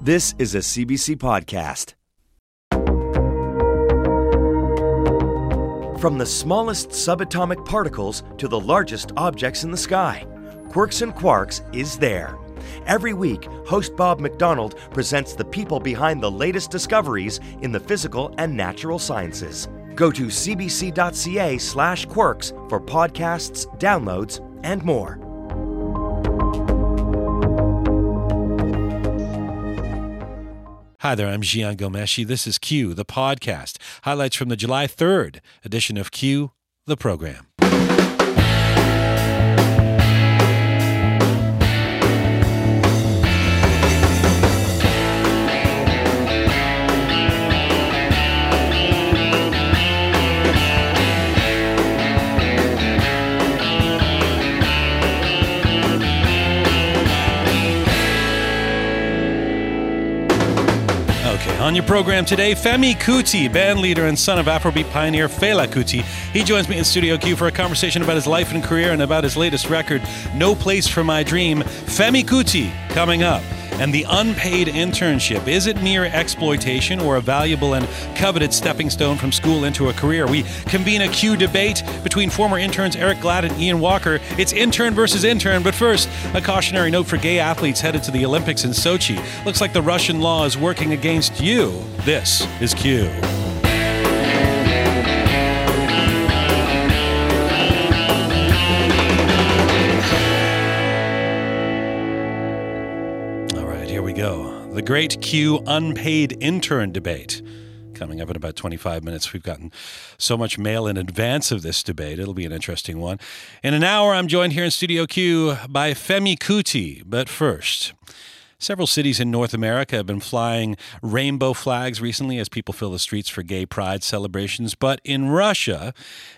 This is a CBC podcast. From the smallest subatomic particles to the largest objects in the sky, Quirks and Quarks is there. Every week, host Bob McDonald presents the people behind the latest discoveries in the physical and natural sciences. Go to cbc.ca/quirks for podcasts, downloads, and more. Hi there, I'm Jian Ghomeshi. This is Q, the podcast. Highlights from the July 3rd edition of Q, the program. On your program today, Femi Kuti, band leader and son of Afrobeat pioneer Fela Kuti. He joins me in Studio Q for a conversation about his life and career and about his latest record, No Place for My Dream. Femi Kuti coming up. And the unpaid internship. Is it mere exploitation or a valuable and coveted stepping stone from school into a career? We convene a Q debate between former interns Eric Glatt and Ian Walker. It's intern versus intern, but first, a cautionary note for gay athletes headed to the Olympics in Sochi. Looks like the Russian law is working against you. This is Q. go. The great Q unpaid intern debate. Coming up in about 25 minutes. We've gotten so much mail in advance of this debate. It'll be an interesting one. In an hour, I'm joined here in Studio Q by Femi Kuti. But first, Several cities in North America have been flying rainbow flags recently as people fill the streets for gay pride celebrations. But in Russia,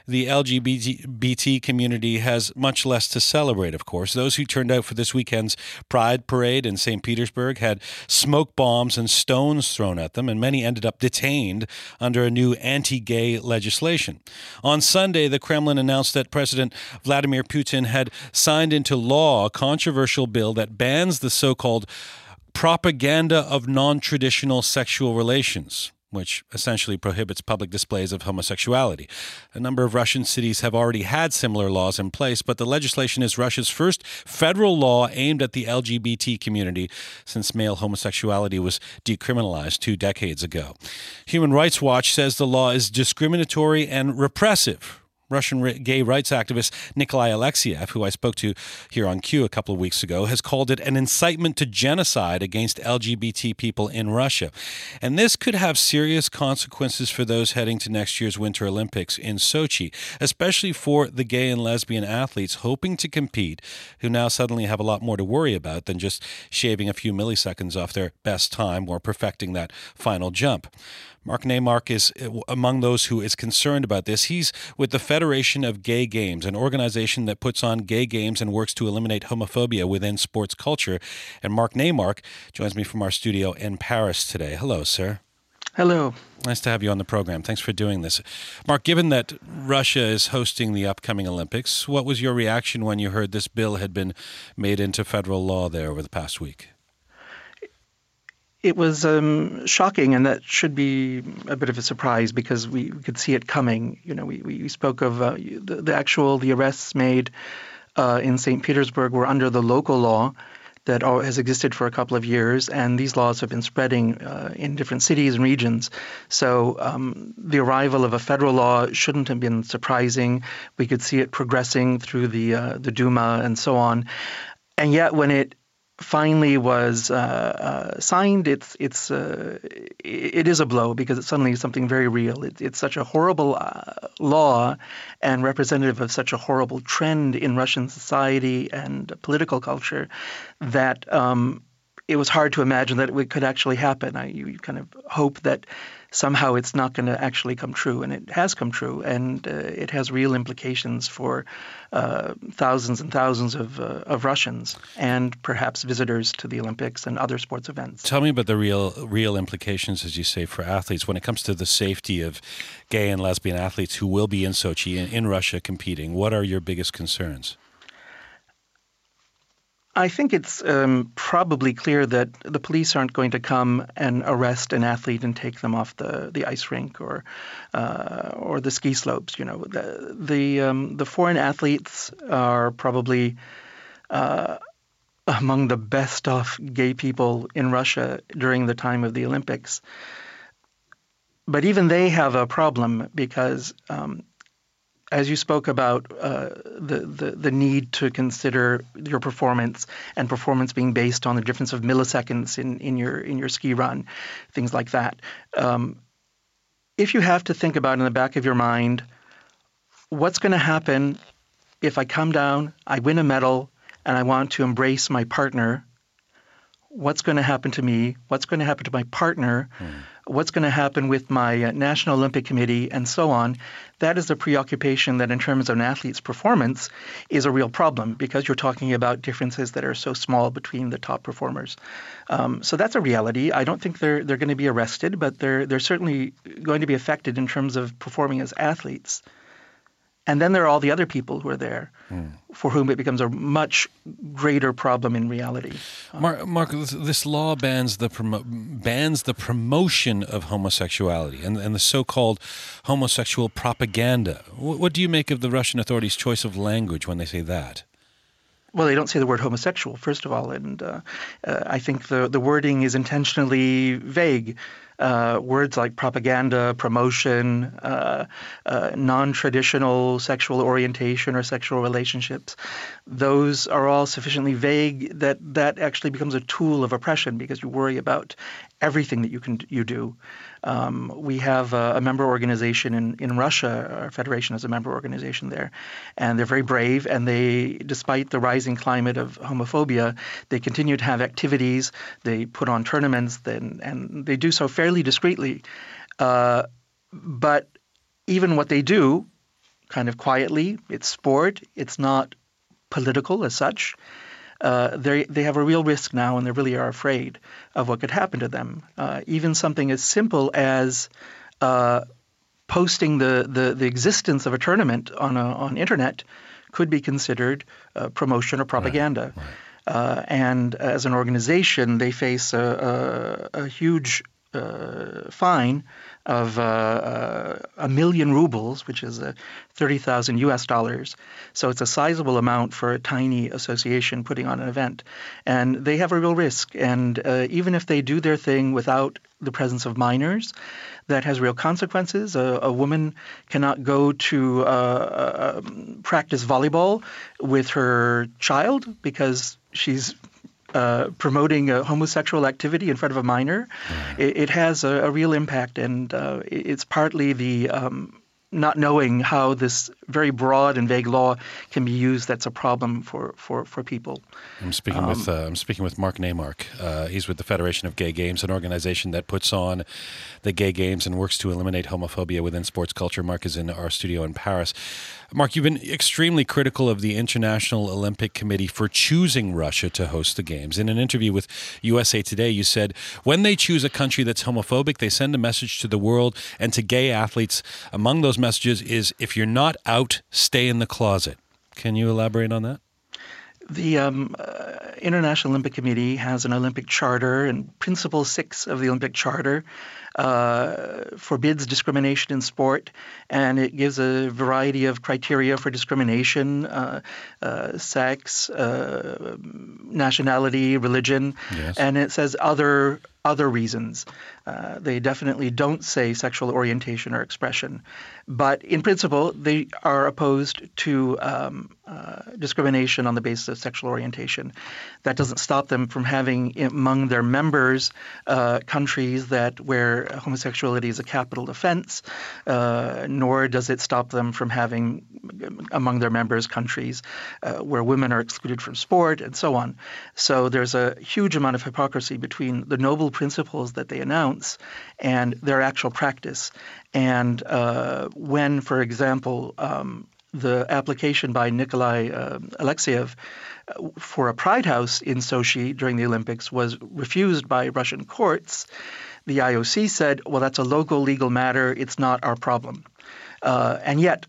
the LGBT community has much less to celebrate, of course. Those who turned out for this weekend's Pride Parade in St. Petersburg had smoke bombs and stones thrown at them, and many ended up detained under a new anti gay legislation. On Sunday, the Kremlin announced that President Vladimir Putin had signed into law a controversial bill that bans the so called propaganda of non traditional sexual relations, which essentially prohibits public displays of homosexuality. A number of Russian cities have already had similar laws in place, but the legislation is Russia's first federal law aimed at the LGBT community since male homosexuality was decriminalized two decades ago. Human Rights Watch says the law is discriminatory and repressive Russian gay rights activist Nikolai Alexeyev, who I spoke to here on Q a couple of weeks ago, has called it an incitement to genocide against LGBT people in Russia. And this could have serious consequences for those heading to next year's Winter Olympics in Sochi, especially for the gay and lesbian athletes hoping to compete who now suddenly have a lot more to worry about than just shaving a few milliseconds off their best time or perfecting that final jump. Mark Naimark is uh, among those who is concerned about this. He's with the Federation of Gay Games, an organization that puts on gay games and works to eliminate homophobia within sports culture. And Mark Naimark joins me from our studio in Paris today. Hello, sir. Hello. Nice to have you on the program. Thanks for doing this. Mark, given that Russia is hosting the upcoming Olympics, what was your reaction when you heard this bill had been made into federal law there over the past week? It was um, shocking, and that should be a bit of a surprise because we, could see it coming. You know, we, we spoke of uh, the, the, actual the arrests made uh, in St. Petersburg were under the local law that has existed for a couple of years, and these laws have been spreading uh, in different cities and regions. So um, the arrival of a federal law shouldn't have been surprising. We could see it progressing through the uh, the Duma and so on. And yet, when it finally was uh, uh, signed, it's it's uh, it is a blow because it's suddenly something very real. It, it's such a horrible uh, law and representative of such a horrible trend in Russian society and political culture that um, it was hard to imagine that it could actually happen. I, you kind of hope that somehow it's not going to actually come true, and it has come true, and uh, it has real implications for uh, thousands and thousands of, uh, of Russians and perhaps visitors to the Olympics and other sports events. Tell me about the real real implications, as you say, for athletes when it comes to the safety of gay and lesbian athletes who will be in Sochi in, in Russia competing. What are your biggest concerns? I think it's um, probably clear that the police aren't going to come and arrest an athlete and take them off the, the ice rink or uh, or the ski slopes. You know, the the, um, the foreign athletes are probably uh, among the best off gay people in Russia during the time of the Olympics. But even they have a problem because um, as you spoke about uh, the, the, the need to consider your performance and performance being based on the difference of milliseconds in, in your in your ski run, things like that. Um, if you have to think about in the back of your mind, what's going to happen if I come down, I win a medal, and I want to embrace my partner? What's going to happen to me? What's going to happen to my partner? Mm what's going to happen with my uh, National Olympic Committee, and so on. That is a preoccupation that, in terms of an athlete's performance, is a real problem because you're talking about differences that are so small between the top performers. Um, so that's a reality. I don't think they're they're going to be arrested, but they're they're certainly going to be affected in terms of performing as athletes. And then there are all the other people who are there mm. for whom it becomes a much greater problem in reality. Mark, Mark this, law bans the promo- bans the promotion of homosexuality and, and the so-called homosexual propaganda. What, what do you make of the Russian authorities' choice of language when they say that? Well, they don't say the word homosexual, first of all, and uh, uh, I think the the wording is intentionally vague uh, words like propaganda, promotion, uh, uh, non traditional sexual orientation or sexual relationships, those are all sufficiently vague that that actually becomes a tool of oppression because you worry about everything that you can you do. Um, we have a, a, member organization in, in Russia. Our federation is a member organization there, and they're very brave. And they, despite the rising climate of homophobia, they continue to have activities. They put on tournaments, then, and they do so fairly discreetly. Uh, but even what they do, kind of quietly, it's sport. It's not political as such uh, they they have a real risk now, and they really are afraid of what could happen to them. Uh, even something as simple as uh, posting the, the, the existence of a tournament on a, on internet could be considered uh, promotion or propaganda. Right, right. Uh, and as an organization, they face a, a, a huge uh, fine of uh, uh, a million rubles, which is uh, 30,000 US dollars. So it's a sizable amount for a tiny association putting on an event. And they have a real risk. And uh, even if they do their thing without the presence of minors, that has real consequences. A, a woman cannot go to uh, uh, um, practice volleyball with her child because she's uh, promoting a homosexual activity in front of a minor, it, it, has a, a, real impact, and uh, it's partly the um, not knowing how this very broad and vague law can be used that's a problem for, for, for people. I'm speaking um, with uh, I'm speaking with Mark Naimark. Uh, he's with the Federation of Gay Games, an organization that puts on the gay games and works to eliminate homophobia within sports culture. Mark is in our studio in Paris. Mark, you've been extremely critical of the International Olympic Committee for choosing Russia to host the Games. In an interview with USA Today, you said, when they choose a country that's homophobic, they send a message to the world and to gay athletes. Among those messages is if you're not out, stay in the closet. Can you elaborate on that? The um, uh, International Olympic Committee has an Olympic charter, and Principle 6 of the Olympic Charter uh, forbids discrimination in sport, and it gives a variety of criteria for discrimination uh, uh, sex, uh, nationality, religion, yes. and it says other other reasons. Uh, they definitely don't say sexual orientation or expression. But in principle, they are opposed to um, uh, discrimination on the basis of sexual orientation. That doesn't stop them from having among their members uh, countries that where homosexuality is a capital offense, uh, nor does it stop them from having among their members countries uh, where women are excluded from sport and so on. So there's a huge amount of hypocrisy between the noble principles that they announce and their actual practice. And uh, when, for example, um, the application by Nikolai uh, Alexeyev uh, for a pride house in Sochi during the Olympics was refused by Russian courts, the IOC said, well, that's a local legal matter. It's not our problem. Uh, and yet,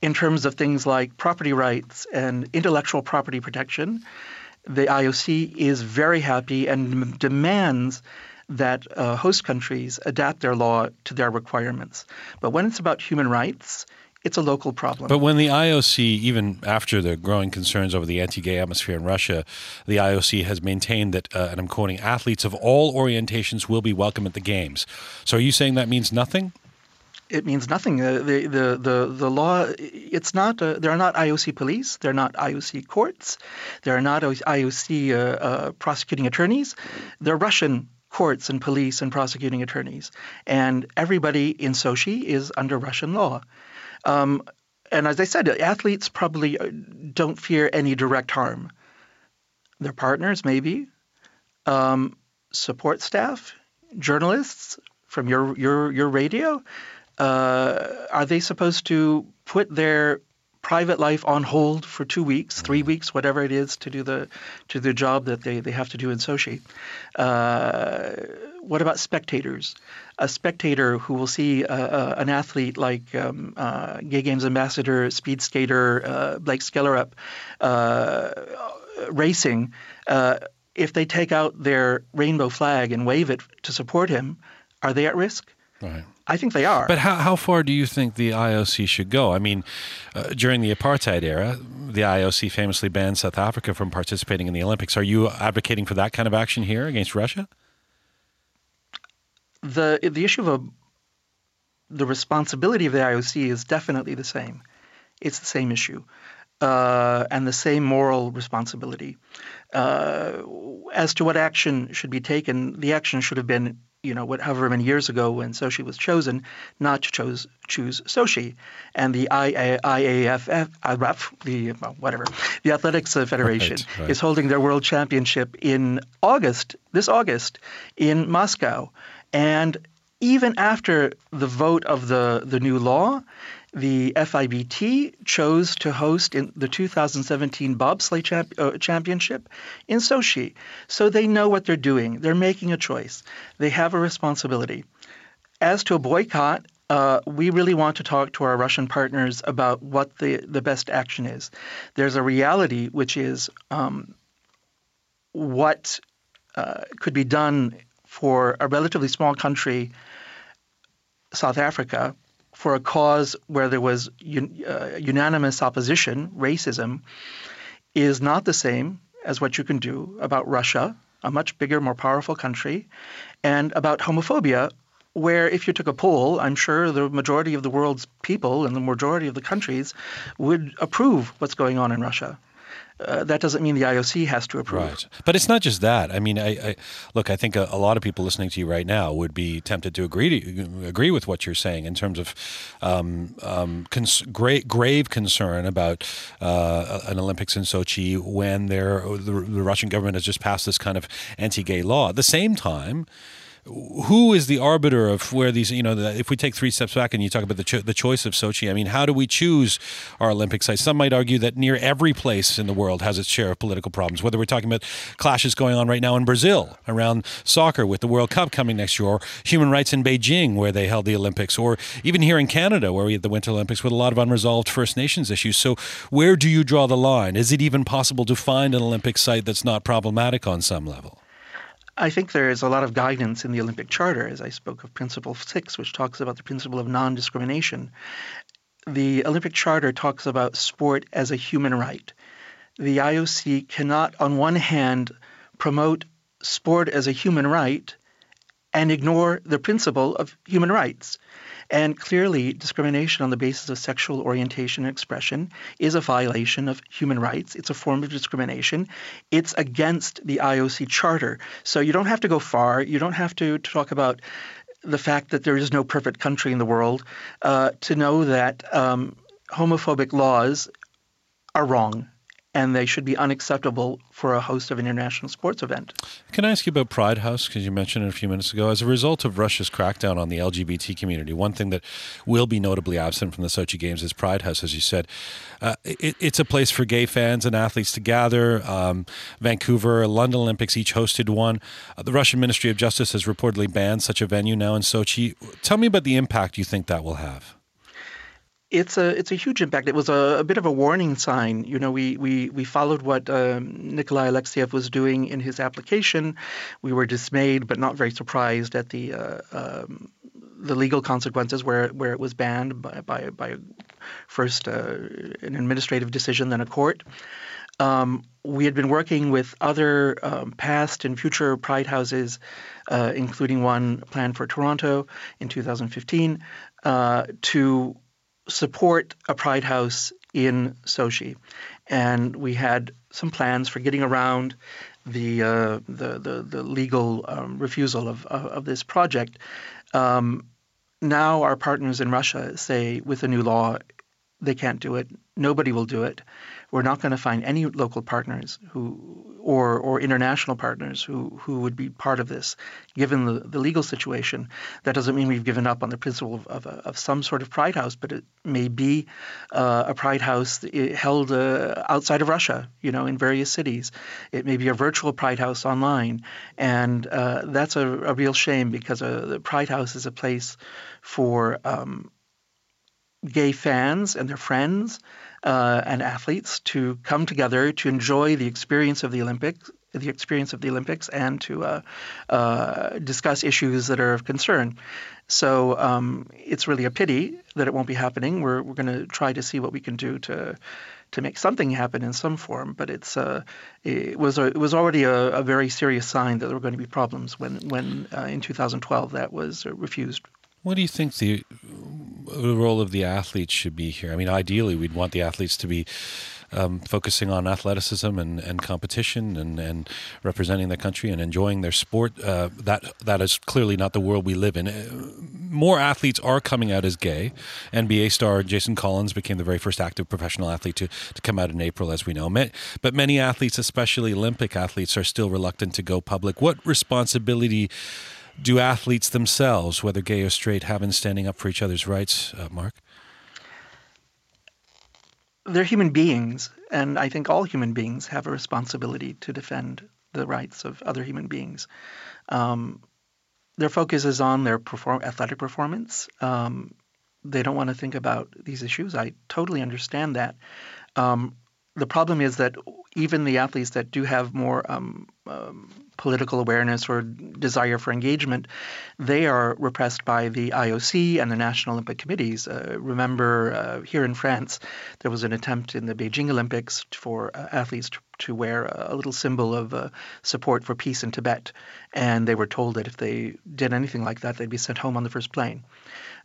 in terms of things like property rights and intellectual property protection, the IOC is very happy and demands that uh, host countries adapt their law to their requirements. But when it's about human rights, it's a local problem. But when the IOC, even after the growing concerns over the anti gay atmosphere in Russia, the IOC has maintained that, uh, and I'm quoting, athletes of all orientations will be welcome at the Games. So are you saying that means nothing? It means nothing. Uh, the, the, the, the law, it's not, uh, there are not IOC police, there are not IOC courts, there are not IOC uh, uh, prosecuting attorneys. They're Russian courts and police and prosecuting attorneys. And everybody in Sochi is under Russian law. Um, and as I said, athletes probably uh, don't fear any direct harm. Their partners, maybe, um, support staff, journalists from your your your radio. Uh, are they supposed to put their private life on hold for two weeks, three weeks, whatever it is, to do the to the job that they, they have to do in Sochi? Uh, what about spectators? A spectator who will see uh, uh, an athlete like um, uh, Gay Games ambassador, speed skater uh, Blake Skellerup uh, racing, if they take out their rainbow flag and wave it to support him, are they at risk? Right. I think they are. But how, how far do you think the IOC should go? I mean, uh, during the apartheid era, the IOC famously banned South Africa from participating in the Olympics. Are you advocating for that kind of action here against Russia? the the issue of a, the responsibility of the IOC is definitely the same. It's the same issue. Uh, and the same moral responsibility. Uh, as to what action should be taken, the action should have been, you know, however many years ago when Sochi was chosen, not to chose, choose Sochi. And the IA, IAFF, IRAF, the well, whatever, the Athletics Federation right, right. is holding their World Championship in August, this August, in Moscow. And even after the vote of the, the new law, the FIBT chose to host in the 2017 bobsleigh champ, uh, championship in Sochi. So they know what they're doing. They're making a choice. They have a responsibility. As to a boycott, uh, we really want to talk to our Russian partners about what the, the best action is. There's a reality which is um, what uh, could be done for a relatively small country, South Africa, for a cause where there was un, uh, unanimous opposition, racism, is not the same as what you can do about Russia, a much bigger, more powerful country, and about homophobia, where if you took a poll, I'm sure the majority of the world's people and the majority of the countries would approve what's going on in Russia uh, that doesn't mean the IOC has to approve. Right, but it's not just that. I mean, I, I look. I think a, a, lot of people listening to you right now would be tempted to agree to agree with what you're saying in terms of um, um, cons- grave, grave concern about uh, an Olympics in Sochi when the, the Russian government has just passed this kind of anti-gay law. At the same time who is the arbiter of where these, you know, if we take three steps back and you talk about the, cho- the choice of Sochi, I mean, how do we choose our Olympic sites? Some might argue that near every place in the world has its share of political problems, whether we're talking about clashes going on right now in Brazil around soccer with the World Cup coming next year, or human rights in Beijing where they held the Olympics, or even here in Canada where we had the Winter Olympics with a lot of unresolved First Nations issues. So, where do you draw the line? Is it even possible to find an Olympic site that's not problematic on some level? I think there is a lot of guidance in the Olympic Charter, as I spoke of Principle 6, which talks about the principle of non discrimination. The Olympic Charter talks about sport as a human right. The IOC cannot, on one hand, promote sport as a human right and ignore the principle of human rights. And clearly, discrimination on the basis of sexual orientation and expression is a violation of human rights. It's a form of discrimination. It's against the IOC Charter. So you don't have to go far. You don't have to, talk about the fact that there is no perfect country in the world uh, to know that um, homophobic laws are wrong and they should be unacceptable for a host of an international sports event. Can I ask you about Pride House? Because you mentioned it a few minutes ago. As a result of Russia's crackdown on the LGBT community, one thing that will be notably absent from the Sochi Games is Pride House, as you said. Uh, it, it's a place for gay fans and athletes to gather. Um, Vancouver, London Olympics each hosted one. Uh, the Russian Ministry of Justice has reportedly banned such a venue now in Sochi. Tell me about the impact you think that will have it's a it's a huge impact. It was a, a bit of a warning sign. You know, we we we followed what um, Nikolai Alexeyev was doing in his application. We were dismayed, but not very surprised at the uh, um, the legal consequences where where it was banned by by, by first uh, an administrative decision, then a court. Um, we had been working with other um, past and future Pride houses, uh, including one planned for Toronto in 2015, uh, to support a Pride house in Sochi. And we had some plans for getting around the uh, the, the, the legal um, refusal of, of, of this project. Um, now our partners in Russia say with the new law they can't do it. Nobody will do it. We're not going to find any local partners who or or international partners who who would be part of this, given the, the legal situation. That doesn't mean we've given up on the principle of, of, of some sort of pride house, but it may be uh, a pride house held uh, outside of Russia, you know, in various cities. It may be a virtual pride house online, and uh, that's a, a, real shame because uh, the pride house is a place for um, gay fans and their friends uh, and athletes to come together to enjoy the experience of the Olympics, the experience of the Olympics, and to uh, uh, discuss issues that are of concern. So um, it's really a pity that it won't be happening. We're we're going to try to see what we can do to to make something happen in some form. But it's uh, it was a, it was already a, a, very serious sign that there were going to be problems when when uh, in 2012 that was refused. What do you think the the role of the athletes should be here? I mean, ideally, we'd want the athletes to be um, focusing on athleticism and, and competition and, and representing the country and enjoying their sport. Uh, that that is clearly not the world we live in. Uh, more athletes are coming out as gay. NBA star Jason Collins became the very first active professional athlete to, to come out in April, as we know. But many athletes, especially Olympic athletes, are still reluctant to go public. What responsibility do athletes themselves, whether gay or straight, have in standing up for each other's rights, uh, Mark? They're human beings, and I think all human beings have a responsibility to defend the rights of other human beings. Um, their focus is on their perform- athletic performance. Um, they don't want to think about these issues. I totally understand that. Um, the problem is that even the athletes that do have more um, um, political awareness or desire for engagement, they are repressed by the IOC and the National Olympic Committees. Uh, remember, uh, here in France, there was an attempt in the Beijing Olympics for uh, athletes to, to, wear a little symbol of uh, support for peace in Tibet, and they were told that if they did anything like that, they'd be sent home on the first plane.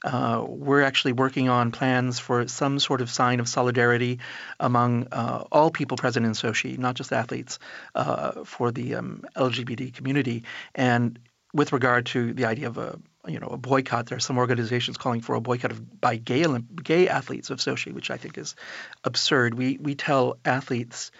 Uh, we're actually working on plans for some sort of sign of solidarity among uh, all people present in Sochi, not just athletes, uh, for the um, LGBT community. And with regard to the idea of a you know a boycott, there are some organizations calling for a boycott of, by gay gay athletes of Sochi, which I think is absurd. We we tell athletes,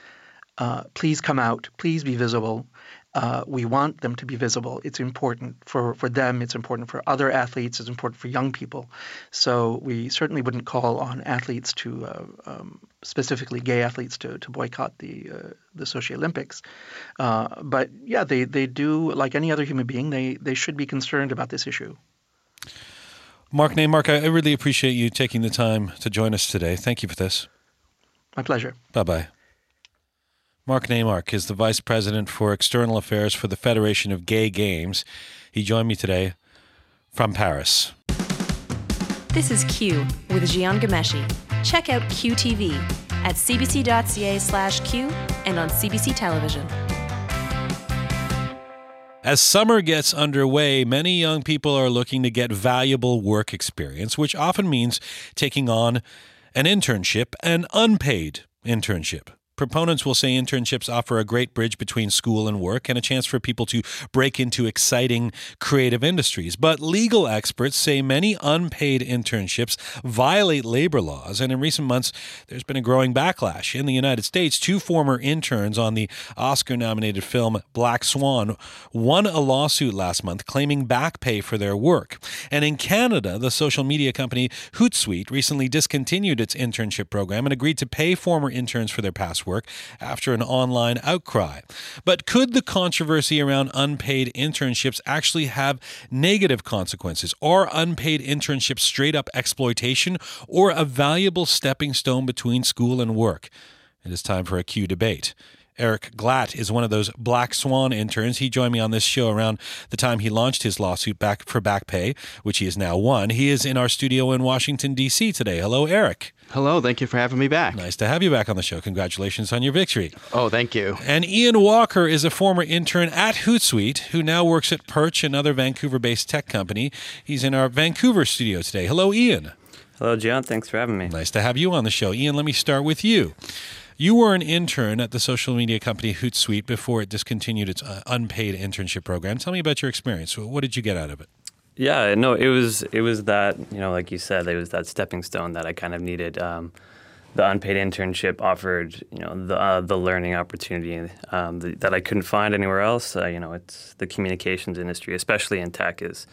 uh, please come out, please be visible. Uh, we want them to be visible. It's important for, for them. It's important for other athletes. It's important for young people. So we certainly wouldn't call on athletes to, uh, um, specifically gay athletes, to, to boycott the uh, the Sochi Olympics. Uh, but yeah, they, they do like any other human being. They they should be concerned about this issue. Mark Naimark, I really appreciate you taking the time to join us today. Thank you for this. My pleasure. Bye bye. Mark Naimark is the Vice President for External Affairs for the Federation of Gay Games. He joined me today from Paris. This is Q with Jian Ghomeshi. Check out QTV at cbc.ca slash Q and on CBC Television. As summer gets underway, many young people are looking to get valuable work experience, which often means taking on an internship, an unpaid internship. Proponents will say internships offer a great bridge between school and work and a chance for people to break into exciting creative industries. But legal experts say many unpaid internships violate labor laws, and in recent months, there's been a growing backlash. In the United States, two former interns on the Oscar nominated film Black Swan won a lawsuit last month claiming back pay for their work. And in Canada, the social media company Hootsuite recently discontinued its internship program and agreed to pay former interns for their past work work after an online outcry. But could the controversy around unpaid internships actually have negative consequences? Are unpaid internships straight up exploitation or a valuable stepping stone between school and work? It is time for a Q debate. Eric Glatt is one of those Black Swan interns. He joined me on this show around the time he launched his lawsuit back for back pay, which he has now won. He is in our studio in Washington, D.C. today. Hello, Eric. Hello, thank you for having me back. Nice to have you back on the show. Congratulations on your victory. Oh, thank you. And Ian Walker is a former intern at Hootsuite who now works at Perch, another Vancouver based tech company. He's in our Vancouver studio today. Hello, Ian. Hello, John. Thanks for having me. Nice to have you on the show. Ian, let me start with you. You were an intern at the social media company Hootsuite before it discontinued its uh, unpaid internship program. Tell me about your experience. What did you get out of it? Yeah, no, it was it was that you know, like you said, it was that stepping stone that I kind of needed. Um, the unpaid internship offered, you know, the uh, the learning opportunity um, the, that I couldn't find anywhere else. Uh, you know, it's the communications industry, especially in tech, is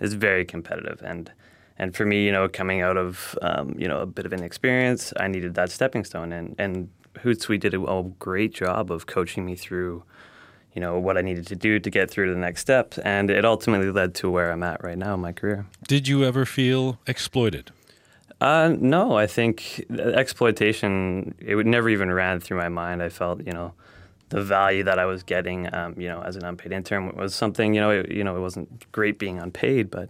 is very competitive, and and for me, you know, coming out of um, you know a bit of an experience, I needed that stepping stone, and and Hootsuite did a, a great job of coaching me through, you know, what I needed to do to get through to the next step, and it ultimately led to where I'm at right now in my career. Did you ever feel exploited? Uh, no, I think exploitation it would never even ran through my mind. I felt, you know, the value that I was getting, um, you know, as an unpaid intern was something, you know, it, you know, it wasn't great being unpaid, but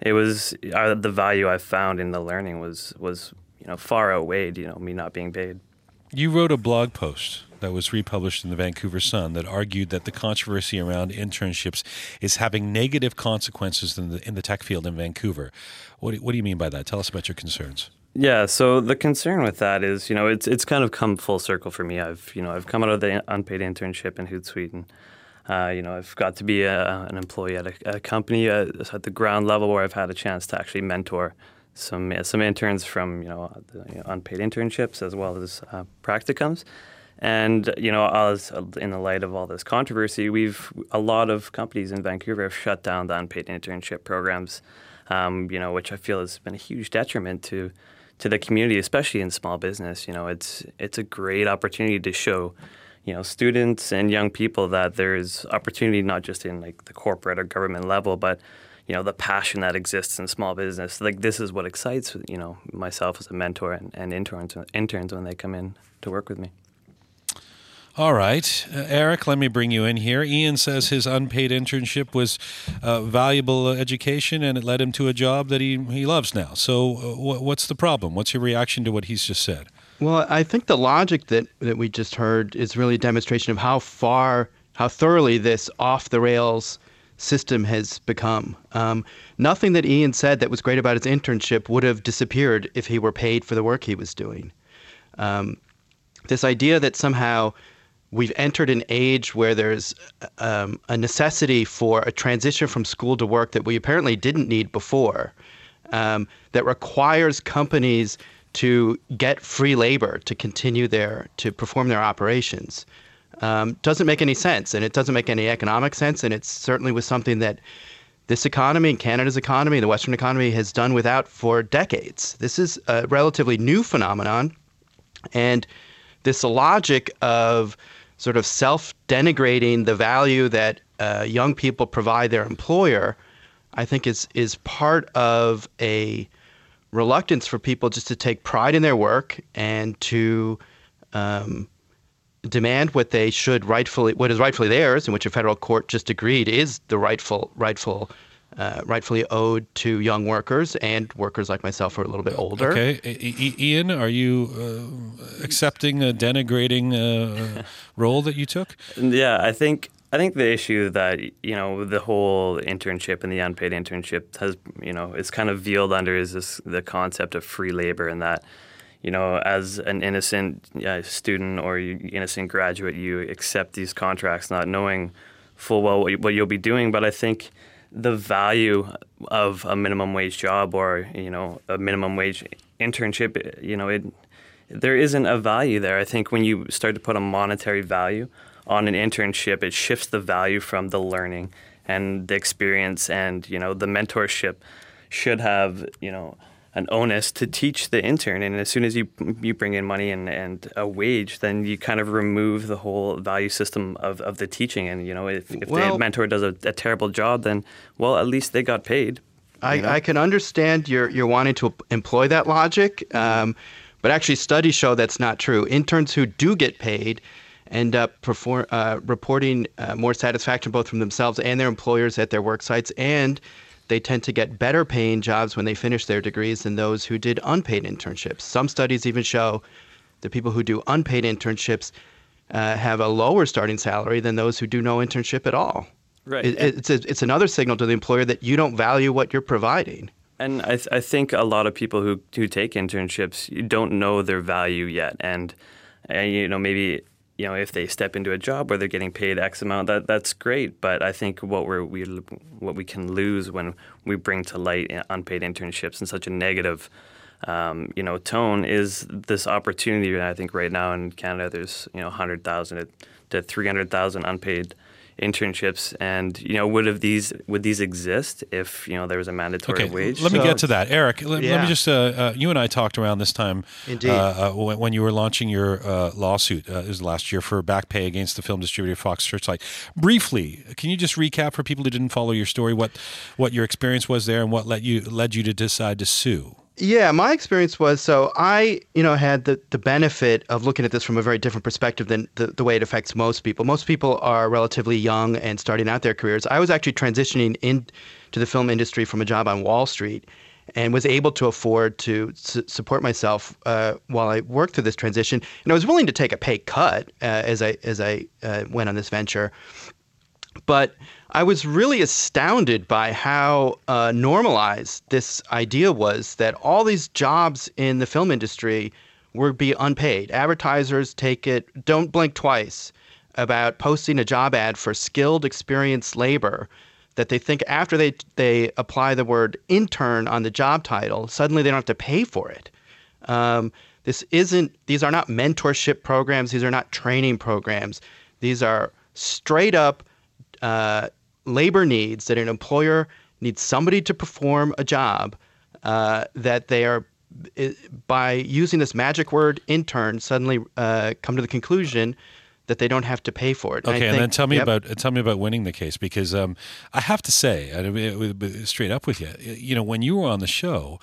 it was uh, the value I found in the learning was was you know far outweighed, you know, me not being paid. You wrote a blog post that was republished in the Vancouver Sun that argued that the controversy around internships is having negative consequences in the, in the tech field in Vancouver. What do, what do you mean by that? Tell us about your concerns. Yeah, so the concern with that is, you know, it's it's kind of come full circle for me. I've, you know, I've come out of the unpaid internship in Hootsuite, and uh, you know, I've got to be a, an employee at a, a company uh, at the ground level where I've had a chance to actually mentor some some interns from you know, unpaid internships as well as uh, practicums. And you know, as in the light of all this controversy, we've a lot of companies in Vancouver have shut down the unpaid internship programs. Um, you know, which I feel has been a huge detriment to to the community, especially in small business. You know, it's it's a great opportunity to show you know students and young people that there's opportunity not just in like the corporate or government level, but you know the passion that exists in small business. Like this is what excites you know myself as a mentor and, and interns interns when they come in to work with me. All right, uh, Eric, let me bring you in here. Ian says his unpaid internship was uh, valuable education and it led him to a job that he, he loves now. So, uh, what's the problem? What's your reaction to what he's just said? Well, I think the logic that, that we just heard is really a demonstration of how far, how thoroughly this off the rails system has become. Um, nothing that Ian said that was great about his internship would have disappeared if he were paid for the work he was doing. Um, this idea that somehow we've entered an age where there's um, a necessity for a transition from school to work that we apparently didn't need before, um, that requires companies to get free labor to continue their to perform their operations um, doesn't make any sense, and it doesn't make any economic sense, and it certainly was something that this economy, Canada's economy, the Western economy, has done without for decades. This is a relatively new phenomenon, and this logic of sort of self-denigrating the value that uh, young people provide their employer, I think is is part of a reluctance for people just to take pride in their work and to um, demand what they should rightfully, what is rightfully theirs, and which a federal court just agreed is the rightful, rightful, uh, rightfully owed to young workers and workers like myself who are a little bit older. Okay, I- Ian, are you uh, accepting a denigrating uh, role that you took? Yeah, I think I think the issue that you know the whole internship and the unpaid internship has you know is kind of veiled under is this the concept of free labor and that you know, as an innocent uh, student or innocent graduate, you accept these contracts not knowing full well what you'll be doing. But I think the value of a minimum wage job or you know a minimum wage internship, you know, it there isn't a value there. I think when you start to put a monetary value on an internship, it shifts the value from the learning and the experience and you know the mentorship should have you know an onus to teach the intern. And as soon as you you bring in money and, and a wage, then you kind of remove the whole value system of, of the teaching. And you know, if, if Well- the mentor does a, a terrible job, then well, at least they got paid. I, you know? I can understand your you're wanting to employ that logic, um, but actually studies show that's not true. Interns who do get paid end up perform, uh, reporting uh, more satisfaction both from themselves and their employers at their work sites, and they tend to get better paying jobs when they finish their degrees than those who did unpaid internships. Some studies even show that people who do unpaid internships uh, have a lower starting salary than those who do no internship at all. Right. It, it's, a, it's another signal to the employer that you don't value what you're providing. And I, th- I think a lot of people who, who take internships don't know their value yet, and, and you know maybe you know if they step into a job where they're getting paid X amount, that that's great. But I think what we're we what we can lose when we bring to light unpaid internships in such a negative. Um, you know, tone is this opportunity. And I think right now in Canada, there's you know 100,000 to 300,000 unpaid internships, and you know, would have these would these exist if you know there was a mandatory Okay, wage? let me So- get to that, Eric. Let, let me just. Uh, uh, you and I talked around this time, Indeed. Uh, uh, when, when you were launching your uh, lawsuit. Uh, it was last year for back pay against the film distributor Fox Searchlight. Briefly, can you just recap for people who didn't follow your story what what your experience was there and what led you led you to decide to sue? Yeah, my experience was so I, you know, had the, the benefit of looking at this from a very different perspective than the, the way it affects most people. Most people are relatively young and starting out their careers. I was actually transitioning into the film industry from a job on Wall Street and was able to afford to su- support myself uh, while I worked through this transition. And I was willing to take a pay cut uh, as I as I uh, went on this venture. But I was really astounded by how uh, normalized this idea was that all these jobs in the film industry would be unpaid. Advertisers take it, don't blink twice about posting a job ad for skilled, experienced labor that they think after they, they apply the word intern on the job title, suddenly they don't have to pay for it. Um, this isn't, these are not mentorship programs, these are not training programs. These are straight up uh, labor needs that an employer needs somebody to perform a job uh, that they are by using this magic word intern suddenly uh, come to the conclusion that they don't have to pay for it. I Okay, and then tell me yep. about tell me about winning the case because um, I have to say, I mean, uh, straight up with you, you know, when you were on the show,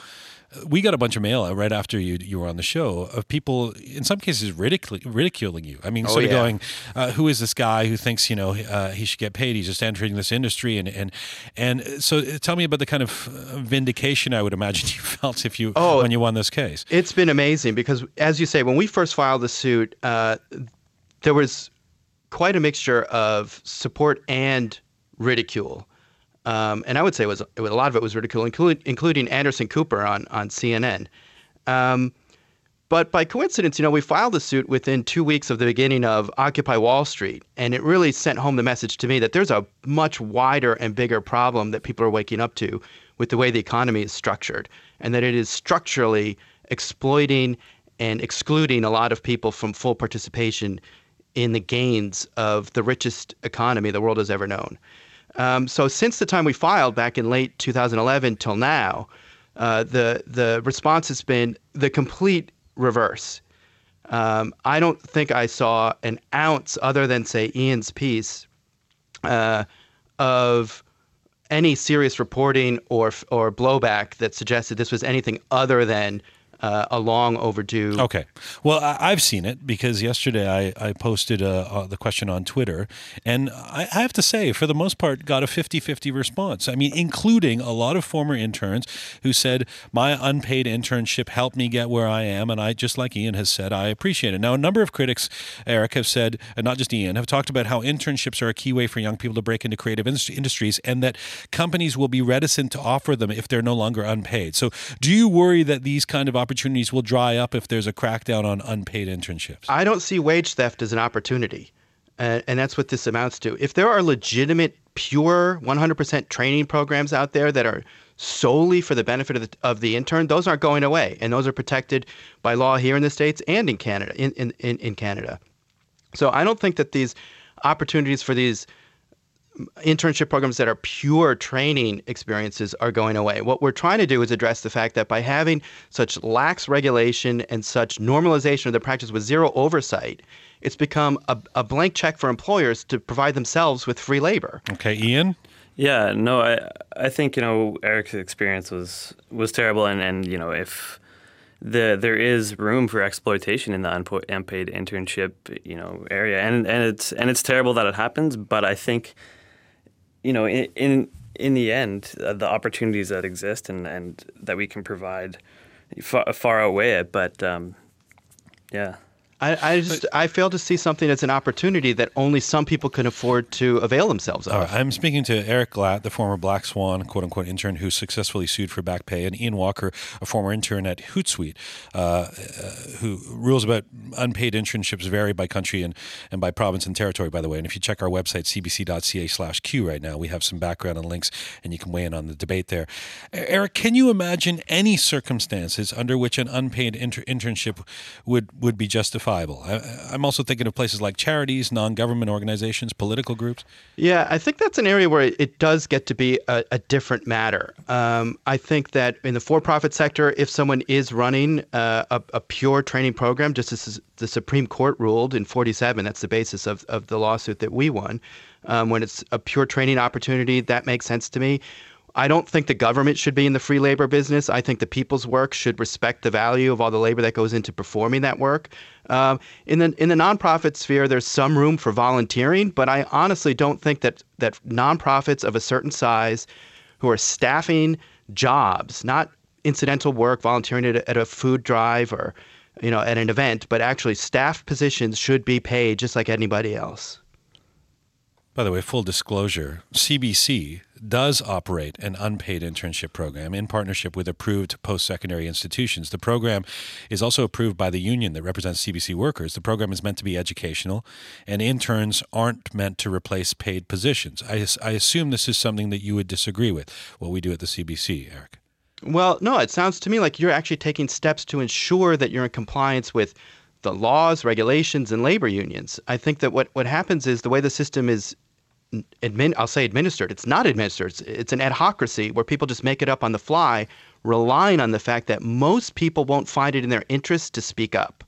we got a bunch of mail right after you you were on the show of people in some cases ridiculing, ridiculing you. I mean, Oh, sort of yeah. going, uh, "Who is this guy who thinks you know uh, he should get paid? He's just entering this industry." And and and so, uh, tell me about the kind of uh, vindication I would imagine you felt if you Oh. when you won this case. It's been amazing because, as you say, when we first filed the suit, uh, there was quite a mixture of support and ridicule. Um, and I would say it was, it was a lot of it was ridicule, including, including Anderson Cooper on, on CNN. Um, but by coincidence, you know, we filed the suit within two weeks of the beginning of Occupy Wall Street, and it really sent home the message to me that there's a much wider and bigger problem that people are waking up to with the way the economy is structured, and that it is structurally exploiting and excluding a lot of people from full participation in the gains of the richest economy the world has ever known. Um, so since the time we filed back in late 2011 till now, uh, the the response has been the complete reverse. Um, I don't think I saw an ounce other than say Ian's piece uh, of any serious reporting or or blowback that suggested this was anything other than uh, a long overdue. Okay. Well, I, I've seen it because yesterday I, I posted uh, uh, the question on Twitter, and I, I have to say, for the most part, got a 50 50 response. I mean, including a lot of former interns who said, My unpaid internship helped me get where I am. And I, just like Ian has said, I appreciate it. Now, a number of critics, Eric, have said, and not just Ian, have talked about how internships are a key way for young people to break into creative industri- industries and that companies will be reticent to offer them if they're no longer unpaid. So, do you worry that these kind of opportunities will dry up if there's a crackdown on unpaid internships? I don't see wage theft as an opportunity. Uh, and that's what this amounts to. If there are legitimate, pure, 100% training programs out there that are solely for the benefit of the, of the intern, those aren't going away. And those are protected by law here in the States and in Canada. In, in, in Canada. So I don't think that these opportunities for these internship programs that are pure training experiences are going away. What we're trying to do is address the fact that by having such lax regulation and such normalization of the practice with zero oversight, it's become a, a blank check for employers to provide themselves with free labor. Okay, Ian? Yeah, no, I I think you know Eric's experience was was terrible, and and you know if the there is room for exploitation in the unpaid internship you know area, and and it's and it's terrible that it happens, but I think you know in in, in the end uh, the opportunities that exist and and that we can provide far, far outweigh it, but um, yeah. I, I just I fail to see something as an opportunity that only some people can afford to avail themselves of. I'm speaking to Eric Glatt, the former Black Swan quote unquote intern who successfully sued for back pay, and Ian Walker, a former intern at Hootsuite, uh, uh, who rules about unpaid internships vary by country and, and by province and territory, by the way. And if you check our website, cbc.ca slash Q right now, we have some background and links, and you can weigh in on the debate there. Eric, can you imagine any circumstances under which an unpaid inter- internship would, would be justified? Justifiable. I, am also thinking of places like charities, non government organizations, political groups. Yeah, I think that's an area where it does get to be a, a different matter. Um, I think that in the for profit sector, if someone is running uh, a, a, pure training program, just as the Supreme Court ruled in 47, that's the basis of, of the lawsuit that we won, um, when it's a pure training opportunity, that makes sense to me. I don't think the government should be in the free labor business. I think the people's work should respect the value of all the labor that goes into performing that work. Um, in the in the nonprofit sphere, there's some room for volunteering, but I honestly don't think that that nonprofits of a certain size, who are staffing jobs, not incidental work, volunteering at a, at a food drive or you know at an event, but actually staff positions should be paid just like anybody else. By the way, full disclosure CBC does operate an unpaid internship program in partnership with approved post secondary institutions. The program is also approved by the union that represents CBC workers. The program is meant to be educational, and interns aren't meant to replace paid positions. I, I assume this is something that you would disagree with, what we do at the CBC, Eric. Well, no, it sounds to me like you're actually taking steps to ensure that you're in compliance with the laws, regulations, and labor unions. I think that what, what happens is the way the system is admin, I'll say administered. It's not administered. It's, it's an adhocracy where people just make it up on the fly, relying on the fact that most people won't find it in their interest to speak up.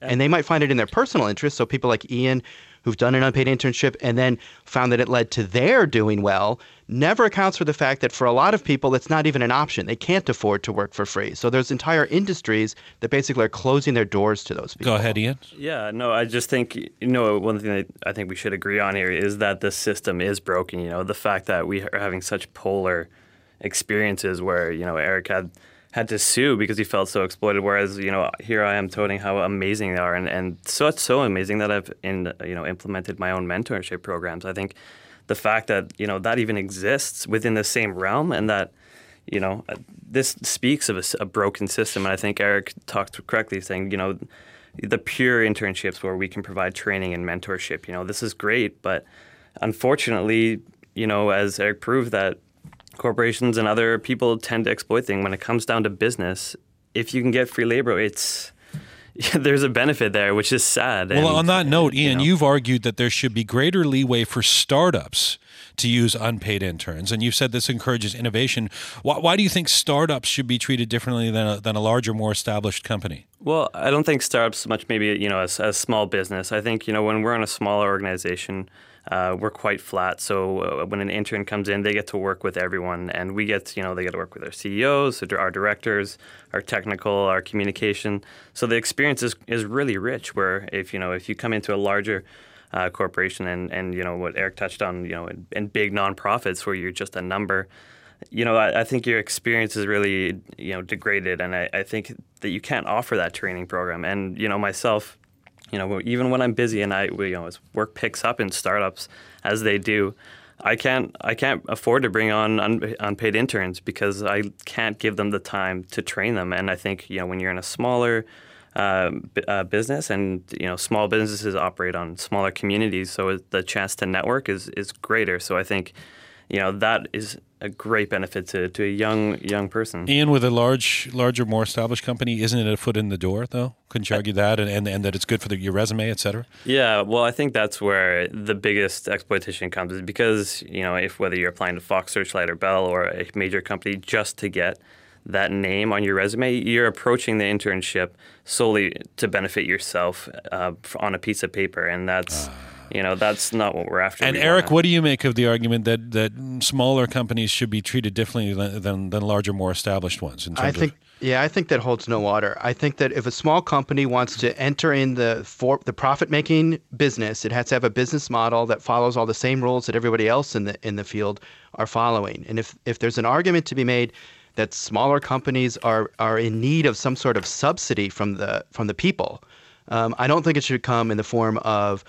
And they might find it in their personal interest. So people like Ian who've done an unpaid internship and then found that it led to their doing well never accounts for the fact that for a lot of people it's not even an option. They can't afford to work for free. So there's entire industries that basically are closing their doors to those people. Go ahead, Ian. Yeah, no, I just think you know one thing that I think we should agree on here is that the system is broken. You know, the fact that we are having such polar experiences where you know Eric had had to sue because he felt so exploited. Whereas you know here I am toting how amazing they are, and, and so it's so amazing that I've in you know implemented my own mentorship programs. I think the fact that you know that even exists within the same realm, and that you know uh, this speaks of a, a broken system. And I think Eric talked correctly, saying you know the pure internships where we can provide training and mentorship. You know this is great, but unfortunately, you know as Eric proved that corporations and other people tend to exploit things when it comes down to business. If you can get free labor, it's there's a benefit there, which is sad. Well, and, on that note, Ian, you have argued that there should be greater leeway for startups to use unpaid interns, and you've said this encourages innovation. Why, why do you think startups should be treated differently than a, than a larger, more established company? Well, I don't think startups so much maybe you know as, as small business. I think you know when we're in a smaller organization uh, we're quite flat. So uh, when an intern comes in, they get to work with everyone, and we get you know they get to work with our CEOs, our directors, our technical, our communication. So the experience is, is really rich. Where if you know if you come into a larger uh, corporation and and you know what Eric touched on, you know, in, in big nonprofits where you're just a number. You know, I, I, think your experience is really, you know, degraded, and I, I think that you can't offer that training program. And you know, myself, you know, even when I'm busy and I, you know, as work picks up in startups as they do, I can't I can't afford to bring on un, unpaid interns because I can't give them the time to train them. And I think you know when you're in a smaller uh, uh, business and you know small businesses operate on smaller communities, so the chance to network is is greater. So I think you know that is a great benefit to, to a young young person. Ian, with a large, larger, more established company, isn't it a foot in the door though? Couldn't you argue that, and, and, and that it's good for the, your resume, et cetera? Yeah, well, I think that's where the biggest exploitation comes, is because you know if whether you're applying to Fox, Searchlight, or Bell, or a major company, just to get that name on your resume, you're approaching the internship solely to benefit yourself uh, on a piece of paper, and that's. Uh you know, that's not what we're after. And we Eric, wanna... what do you make of the argument that that smaller companies should be treated differently than than, than larger, more established ones? I think. Of... Yeah, I think that holds no water. I think that if a small company wants to enter in the for the profit making business, it has to have a business model that follows all the same rules that everybody else in the in the field are following. And if if there's an argument to be made that smaller companies are are in need of some sort of subsidy from the from the people, um, I don't think it should come in the form of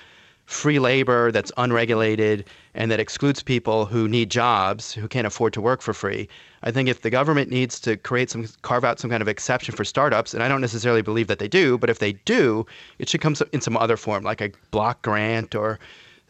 free labor that's unregulated and that excludes people who need jobs who can't afford to work for free. I think if the government needs to create some carve out some kind of exception for startups, and I don't necessarily believe that they do, but if they do, it should come in some other form, like a block grant or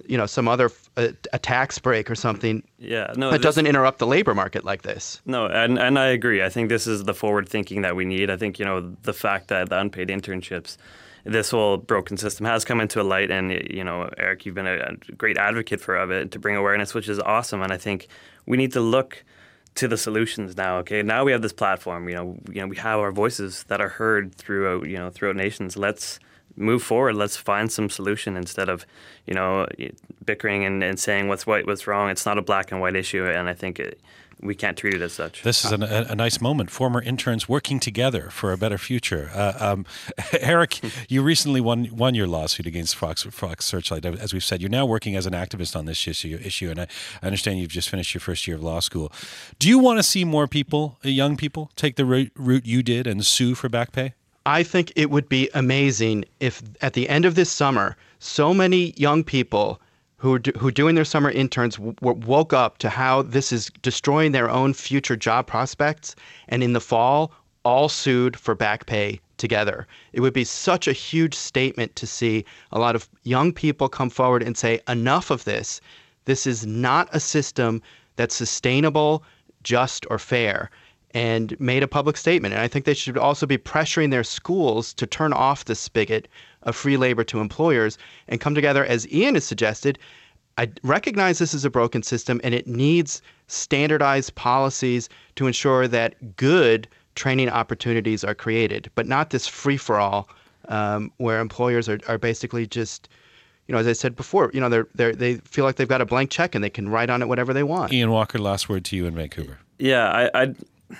you know some other uh, a tax break or something. Yeah, no, that this, doesn't interrupt the labor market like this. No, and and I agree. I think this is the forward thinking that we need. I think you know the fact that the unpaid internships this whole broken system has come into a light, and you know, Eric, you've been a, great advocate for of it to bring awareness, which is awesome. And I think we need to look to the solutions now. Okay, now we have this platform. You know, you know, we have our voices that are heard throughout you know throughout nations. Let's move forward. Let's find some solution instead of, you know, bickering and, and saying what's right, what's wrong. It's not a black and white issue, and I think it, we can't treat it as such. This is a, a, nice moment. Former interns working together for a better future. Uh, um, Eric, you recently won won your lawsuit against Fox, Fox Searchlight. As we've said, you're now working as an activist on this issue. issue and I, I understand you've just finished your first year of law school. Do you want to see more people, uh, young people, take the route you did and sue for back pay? I think it would be amazing if at the end of this summer, so many young people who are, do, who doing their summer interns w- woke up to how this is destroying their own future job prospects, and in the fall, all sued for back pay together. It would be such a huge statement to see a lot of young people come forward and say, enough of this. This is not a system that's sustainable, just, or fair and made a public statement. And I think they should also be pressuring their schools to turn off the spigot of free labor to employers and come together, as Ian has suggested. I recognize this is a broken system and it needs standardized policies to ensure that good training opportunities are created, but not this free for all um, where employers are, are basically just you know, as I said before, you know, they're, they're, they feel like they've got a blank check and they can write on it whatever they want. Ian Walker, last word to you in Vancouver. Yeah, I, I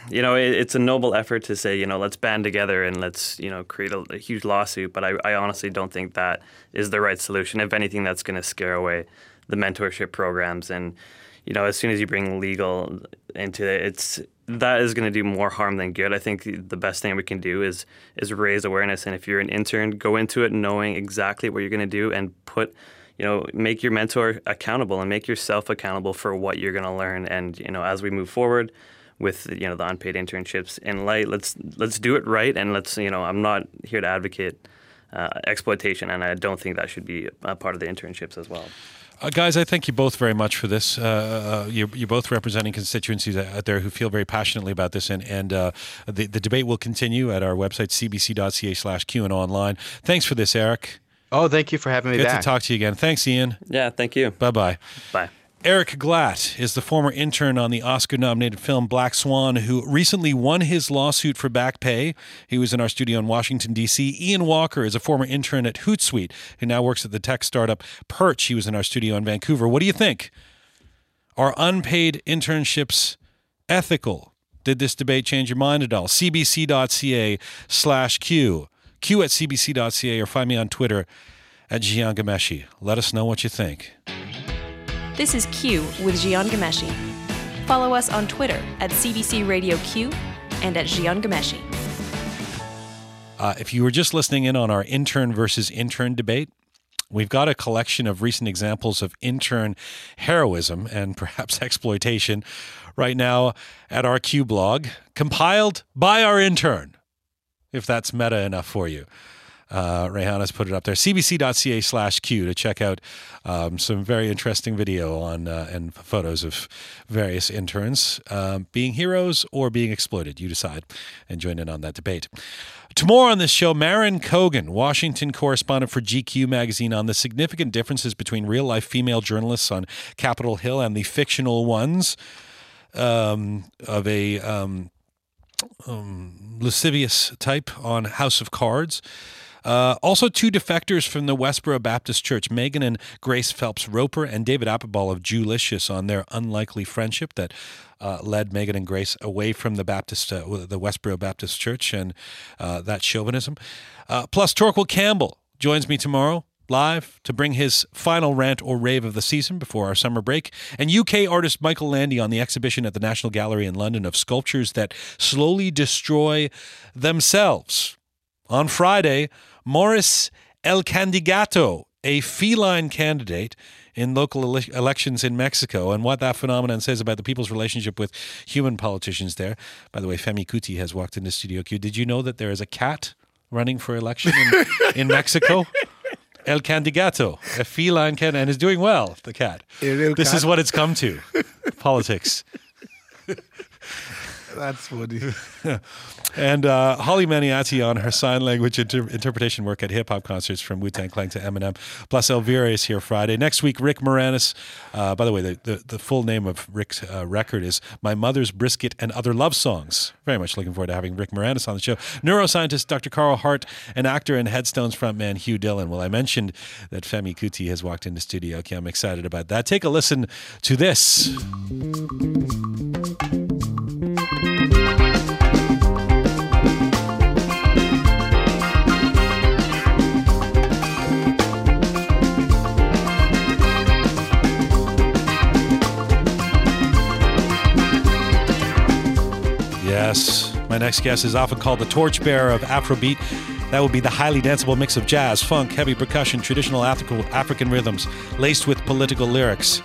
you know, it, it's a noble effort to say, you know, let's band together and let's, you know, create a, a huge lawsuit. But I, I, honestly don't think that is the right solution. If anything, that's going to scare away the mentorship programs. And, you know, as soon as you bring legal into it, it's that is going to do more harm than good. I think the best thing we can do is is raise awareness. And if you're an intern, go into it knowing exactly what you're going to do and put you know, make your mentor accountable and make yourself accountable for what you're going to learn. And you know, as we move forward, with you know the unpaid internships in light. Let's let's do it right, and let's you know I'm not here to advocate uh, exploitation, and I don't think that should be a part of the internships as well. Uh, guys, I thank you both very much for this. Uh, uh you're, you're, both representing constituencies out there who feel very passionately about this, and, and uh, the, the debate will continue at our website, cbc.ca slash Q and online. Thanks for this, Eric. Oh, thank you for having me Good back. to talk to you again. Thanks, Ian. Yeah, thank you. Bye-bye. Bye. Eric Glatt is the former intern on the Oscar nominated film Black Swan who recently won his lawsuit for back pay. He was in our studio in Washington, D.C. Ian Walker is a former intern at Hootsuite who now works at the tech startup Perch. He was in our studio in Vancouver. What do you think? Are unpaid internships ethical? Did this debate change your mind at all? cbc.ca slash Q. Q at cbc.ca or find me on Twitter at Jian Ghomeshi. Let us know what you think. This is Q with Jian Ghomeshi. Follow us on Twitter at CBC Radio Q and at Jian Ghomeshi. Uh, if you were just listening in on our intern versus intern debate, we've got a collection of recent examples of intern heroism and perhaps exploitation right now at our Q blog, compiled by our intern, if that's meta enough for you. Uh, Rayhana's put it up there. cbc.ca slash Q to check out um, some very interesting video on uh, and photos of various interns um, being heroes or being exploited. You decide and join in on that debate. Tomorrow on this show, Marin Cogan, Washington correspondent for GQ magazine, on the significant differences between real life female journalists on Capitol Hill and the fictional ones um, of a um, um, lascivious type on House of Cards. Uh, also, two defectors from the Westboro Baptist Church, Megan and Grace Phelps Roper, and David Abitbol of Jewlicious, on their unlikely friendship that uh, led Megan and Grace away from the Baptist, uh, the Westboro Baptist Church, and uh, that chauvinism. Uh, plus, Torquil Campbell joins me tomorrow live to bring his final rant or rave of the season before our summer break, and UK artist Michael Landy on the exhibition at the National Gallery in London of sculptures that slowly destroy themselves. On Friday, Morris El Candidato, a feline candidate in local ele- elections in Mexico, and what that phenomenon says about the people's relationship with human politicians there. By the way, Femi Kuti has walked into Studio Q. Did you know that there is a cat running for election in, in Mexico? El Candidato, a feline cat, and is doing well, the cat. This is what it's come to politics. That's funny. And uh, Holly Maniatty on her sign language inter- interpretation work at hip hop concerts from Wu Tang Clan to Eminem. Plus, Elvira is here Friday. Next week, Rick Moranis. Uh, by the way, the, the, the, full name of Rick's uh, record is My Mother's Brisket and Other Love Songs. Very much looking forward to having Rick Moranis on the show. Neuroscientist Dr. Carl Hart, and actor and Headstones frontman Hugh Dillon. Well, I mentioned that Femi Kuti has walked into studio. Okay, I'm excited about that. Take a listen to this. Next guest is often called the torchbearer of Afrobeat. That would be the highly danceable mix of jazz, funk, heavy percussion, traditional African rhythms, laced with political lyrics.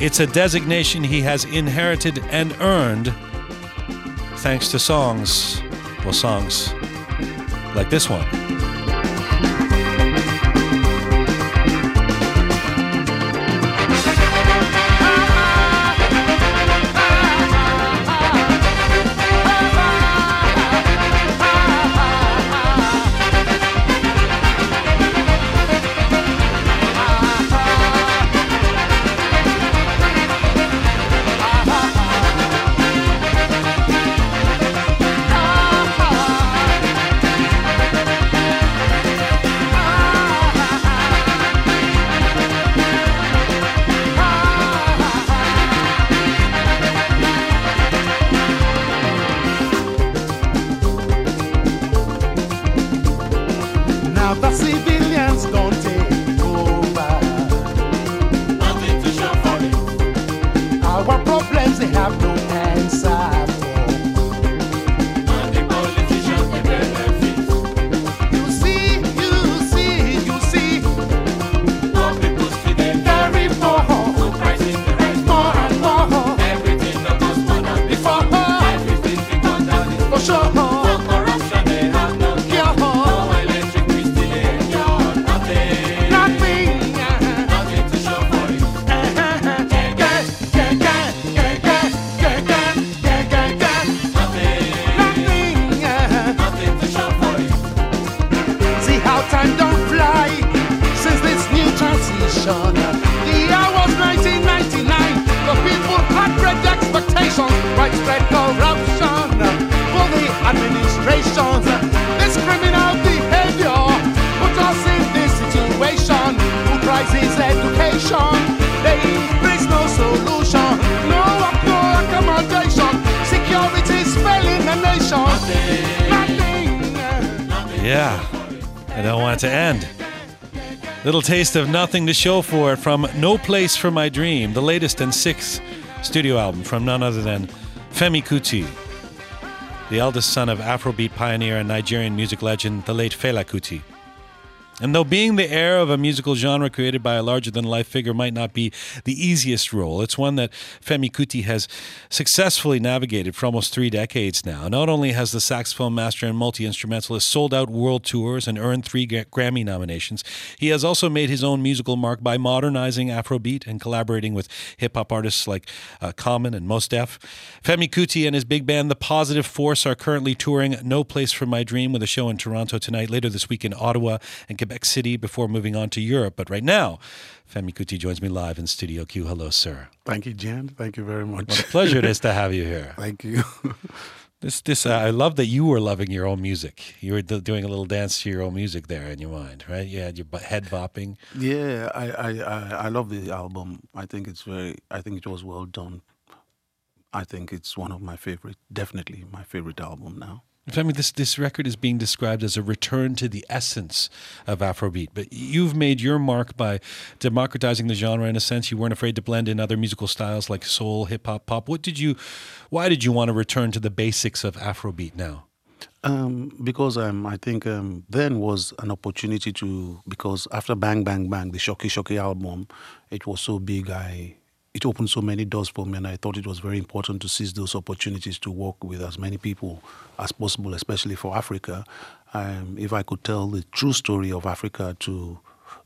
It's a designation he has inherited and earned thanks to songs, well, songs like this one. Little taste of Nothing to Show for It from No Place for My Dream, the latest and sixth studio album from none other than Femi Kuti, the eldest son of Afrobeat pioneer and Nigerian music legend, the late Fela Kuti. And though being the heir of a musical genre created by a larger than life figure might not be the easiest role, it's one that Femi Kuti has successfully navigated for almost three decades now. Not only has the saxophone master and multi instrumentalist sold out world tours and earned three Grammy nominations, he has also made his own musical mark by modernizing Afrobeat and collaborating with hip hop artists like uh, Common and Mos Def. Femi Kuti and his big band, The Positive Force, are currently touring No Place for My Dream with a show in Toronto tonight, later this week in Ottawa and Quebec City before moving on to Europe. But right now, Femi Kuti joins me live in Studio Q. Hello, sir. Thank you, Jan. Thank you very much. What a pleasure it is to have you here. Thank you. This, this, uh, I love that you were loving your own music. You were doing a little dance to your own music there in your mind, right? You had your head bopping. Yeah, I, I, I, I love the album. I think it's very, I think it was well done. I think it's one of my favorite, definitely my favorite album now. I mean, this this record is being described as a return to the essence of Afrobeat, but you've made your mark by democratizing the genre. In a sense, you weren't afraid to blend in other musical styles like soul, hip hop, pop. What did you? Why did you want to return to the basics of Afrobeat now? Um, because um, I think um, then was an opportunity to because after Beng Beng Beng, the Shoki Shoki album, it was so big. I it opened so many doors for me, and I thought it was very important to seize those opportunities to work with as many people as possible, especially for Africa. Um, if I could tell the true story of Africa to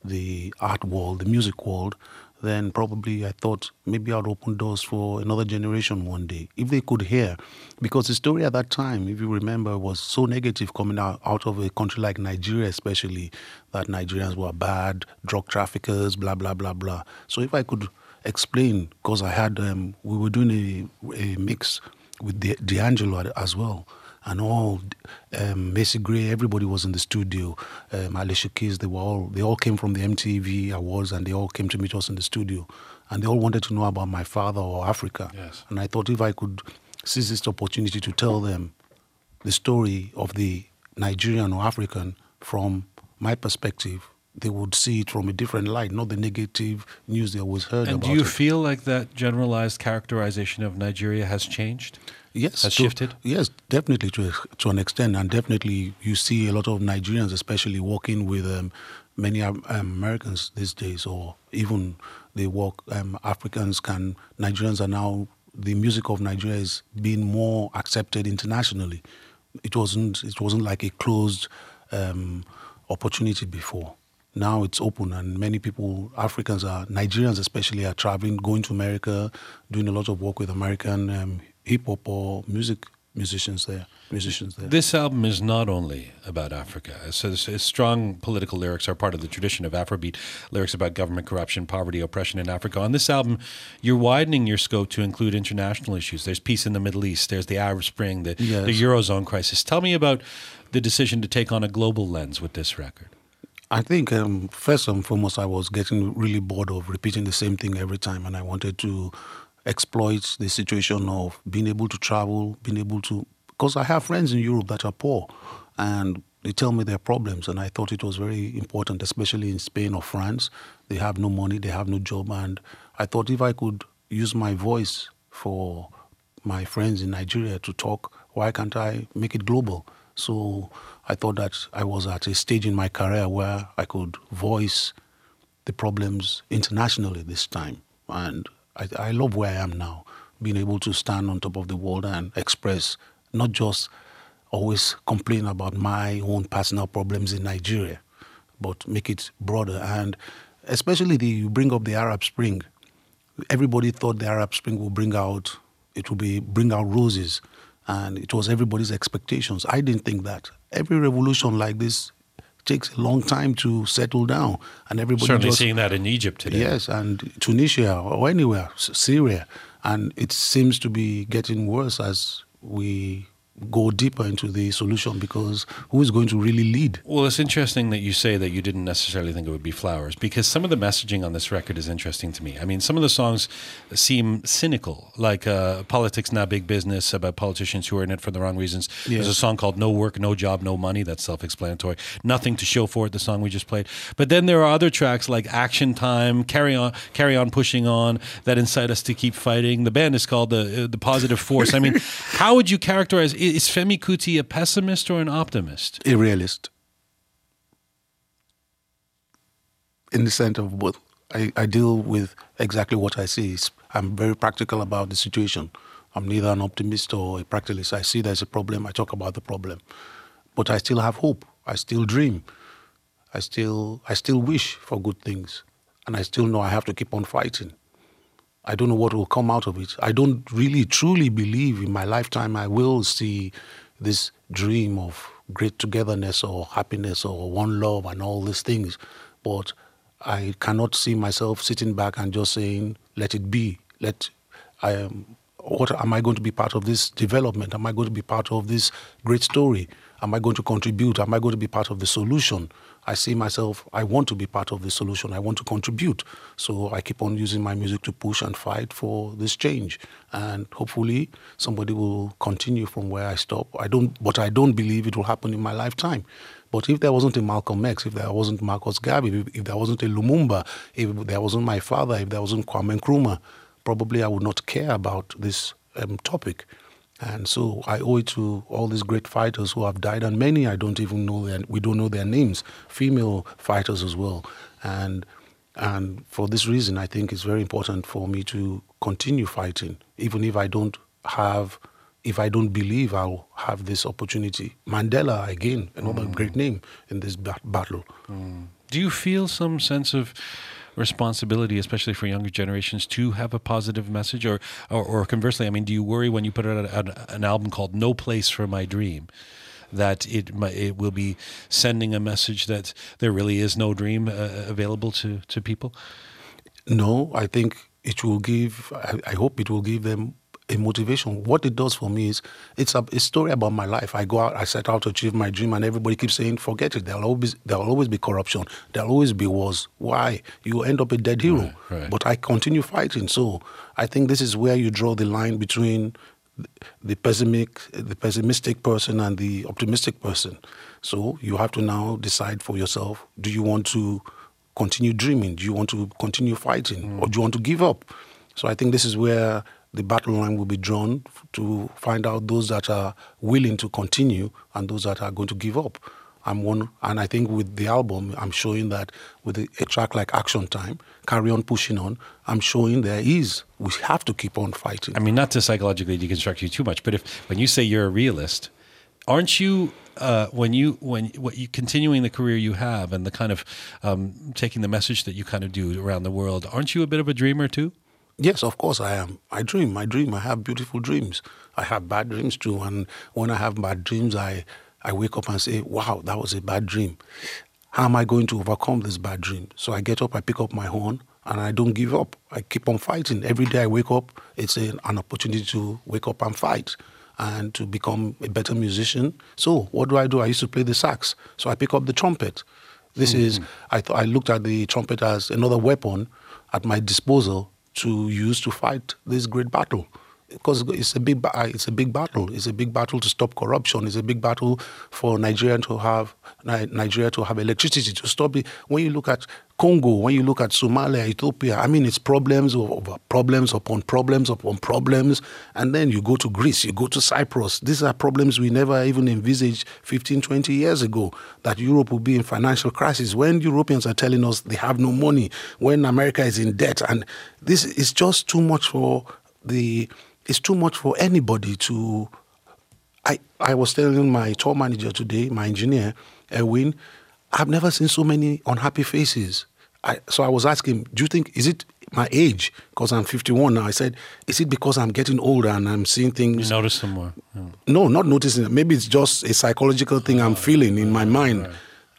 the art world, the music world, then probably I thought maybe I'd open doors for another generation one day if they could hear. Because the story at that time, if you remember, was so negative coming out, out of a country like Nigeria, especially that Nigerians were bad, drug traffickers, blah, blah, blah, blah. So if I could explain because I had um, we were doing a, a mix with the, D'Angelo as well, and all um, Macy Gray, everybody was in the studio. Um, Alicia Keys, they were all they all came from the MTV Awards, and they all came to meet us in the studio, and they all wanted to know about my father or Africa. Yes. And I thought if I could seize this opportunity to tell them the story of the Nigerian or African from my perspective, they would see it from a different light, not the negative news they always heard and about. do you it. feel like that generalized characterization of Nigeria has changed? Yes, has to, shifted. Yes, definitely to to an extent, and definitely you see a lot of Nigerians, especially working with um, many um, Americans these days, or even they work um, Africans. Can Nigerians are now the music of Nigeria is being more accepted internationally. It wasn't it wasn't like a closed um, opportunity before now it's open and many people africans are nigerians especially are traveling going to america doing a lot of work with american um, hip-hop or music musicians there musicians there. This album is not only about africa. So strong political lyrics are part of the tradition of afrobeat lyrics about government corruption poverty oppression in africa. On this album you're widening your scope to include international issues. There's peace in the middle east there's the arab spring the, yes. the eurozone crisis. Tell me about the decision to take on a global lens with this record I think um, first and foremost, I was getting really bored of repeating the same thing every time, and I wanted to exploit the situation of being able to travel, being able to. Because I have friends in Europe that are poor, and they tell me their problems, and I thought it was very important, especially in Spain or France. They have no money, they have no job, and I thought if I could use my voice for my friends in Nigeria to talk, why can't I make it global? So I thought that I was at a stage in my career where I could voice the problems internationally this time. And I, I love where I am now, being able to stand on top of the world and express not just always complain about my own personal problems in Nigeria, but make it broader. And especially the you bring up the Arab Spring. Everybody thought the Arab Spring will bring out it will be bring out roses and it was everybody's expectations. I didn't think that. Every revolution like this takes a long time to settle down, and everybody certainly just, seeing that in Egypt today. Yes, and Tunisia or anywhere, Syria, and it seems to be getting worse as we go deeper into the solution because who is going to really lead? Well, it's interesting that you say that you didn't necessarily think it would be flowers because some of the messaging on this record is interesting to me. I mean, some of the songs seem cynical, like uh, Politics Not Big Business about politicians who are in it for the wrong reasons. Yeah. There's a song called No Work, No Job, No Money. That's self explanatory. Nothing to show for it, the song we just played. But then there are other tracks like Action Time, Carry On, Carry On Pushing On that incite us to keep fighting. The band is called The, uh, the Positive Force. I mean, how would you characterize is Femi Kuti a pessimist or an optimist? A realist. innocent of both. I, I deal with exactly what I see. I'm very practical about the situation. I'm neither an optimist or a practicalist. I see there's a problem, I talk about the problem. But I still have hope. I still dream. I still I still wish for good things. And I still know I have to keep on fighting. I don't know what will come out of it. I don't really truly believe in my lifetime I will see this dream of great togetherness or happiness or one love and all these things. But I cannot see myself sitting back and just saying, let it be. Let I am what am I going to be part of this development? Am I going to be part of this great story? Am I going to contribute? Am I going to be part of the solution? I see myself, I want to be part of the solution. I want to contribute. So I keep on using my music to push and fight for this change. And hopefully somebody will continue from where I stop. I don't, but I don't believe it will happen in my lifetime. But if there wasn't a Malcolm X, if there wasn't Marcus Garvey, if, there wasn't a Lumumba, if there wasn't my father, if there wasn't Kwame Nkrumah, probably I would not care about this um, topic. And so I owe it to all these great fighters who have died, and many I don't even know their, we don't know their names, female fighters as well. And and for this reason, I think it's very important for me to continue fighting, even if I don't have, if I don't believe I'll have this opportunity. Mandela, again, another mm. great name in this battle. Mm. Do you feel some sense of responsibility, especially for younger generations, to have a positive message? Or, or, or conversely, I mean, do you worry when you put out an, an album called No Place for My Dream? That it it will be sending a message that there really is no dream uh, available to, to people. No, I think it will give. I, I hope it will give them a motivation. What it does for me is it's a, a, story about my life. I go out, I set out to achieve my dream, and everybody keeps saying, "Forget it. There'll always there'll always be corruption. There'll always be wars. Why? You end up a dead hero." Right, right. But I continue fighting. So I think this is where you draw the line between the pessimistic, the pessimistic person and the optimistic person. So you have to now decide for yourself: Do you want to continue dreaming? Do you want to continue fighting, mm. or do you want to give up? So I think this is where the battle line will be drawn to find out those that are willing to continue and those that are going to give up. I'm one, and I think with the album, I'm showing that with a, track like Action Time, Carry On Pushing On, I'm showing there is, we have to keep on fighting. I mean, not to psychologically deconstruct you too much, but if when you say you're a realist, aren't you uh, when you when what you continuing the career you have and the kind of um, taking the message that you kind of do around the world, aren't you a bit of a dreamer too? Yes, of course I am. I dream. I dream. I have beautiful dreams. I have bad dreams too. And when I have bad dreams, I, I wake up and say, wow, that was a bad dream. How am I going to overcome this bad dream? So I get up, I pick up my horn, and I don't give up. I keep on fighting. Every day I wake up, it's a, an opportunity to wake up and fight and to become a better musician. So what do I do? I used to play the sax. So I pick up the trumpet. This mm-hmm. is, I, th- I looked at the trumpet as another weapon at my disposal to use to fight this great battle because it's a big it's a big battle. It's a big battle to stop corruption. It's a big battle for Nigeria to have Nigeria to have electricity to stop it. When you look at Congo, when you look at Somalia, Ethiopia, I mean, it's problems over problems upon problems upon problems. And then you go to Greece, you go to Cyprus. These are problems we never even envisaged 15, 20 years ago that Europe would be in financial crisis. When Europeans are telling us they have no money, when America is in debt, and this is just too much for the it's too much for anybody to. I, I was telling my tour manager today, my engineer, Erwin, I've never seen so many unhappy faces. I, so I was asking, do you think, is it my age? Because I'm 51 now. I said, is it because I'm getting older and I'm seeing things? You notice them more. Yeah. No, not noticing. Maybe it's just a psychological thing I'm feeling in my mind. Right.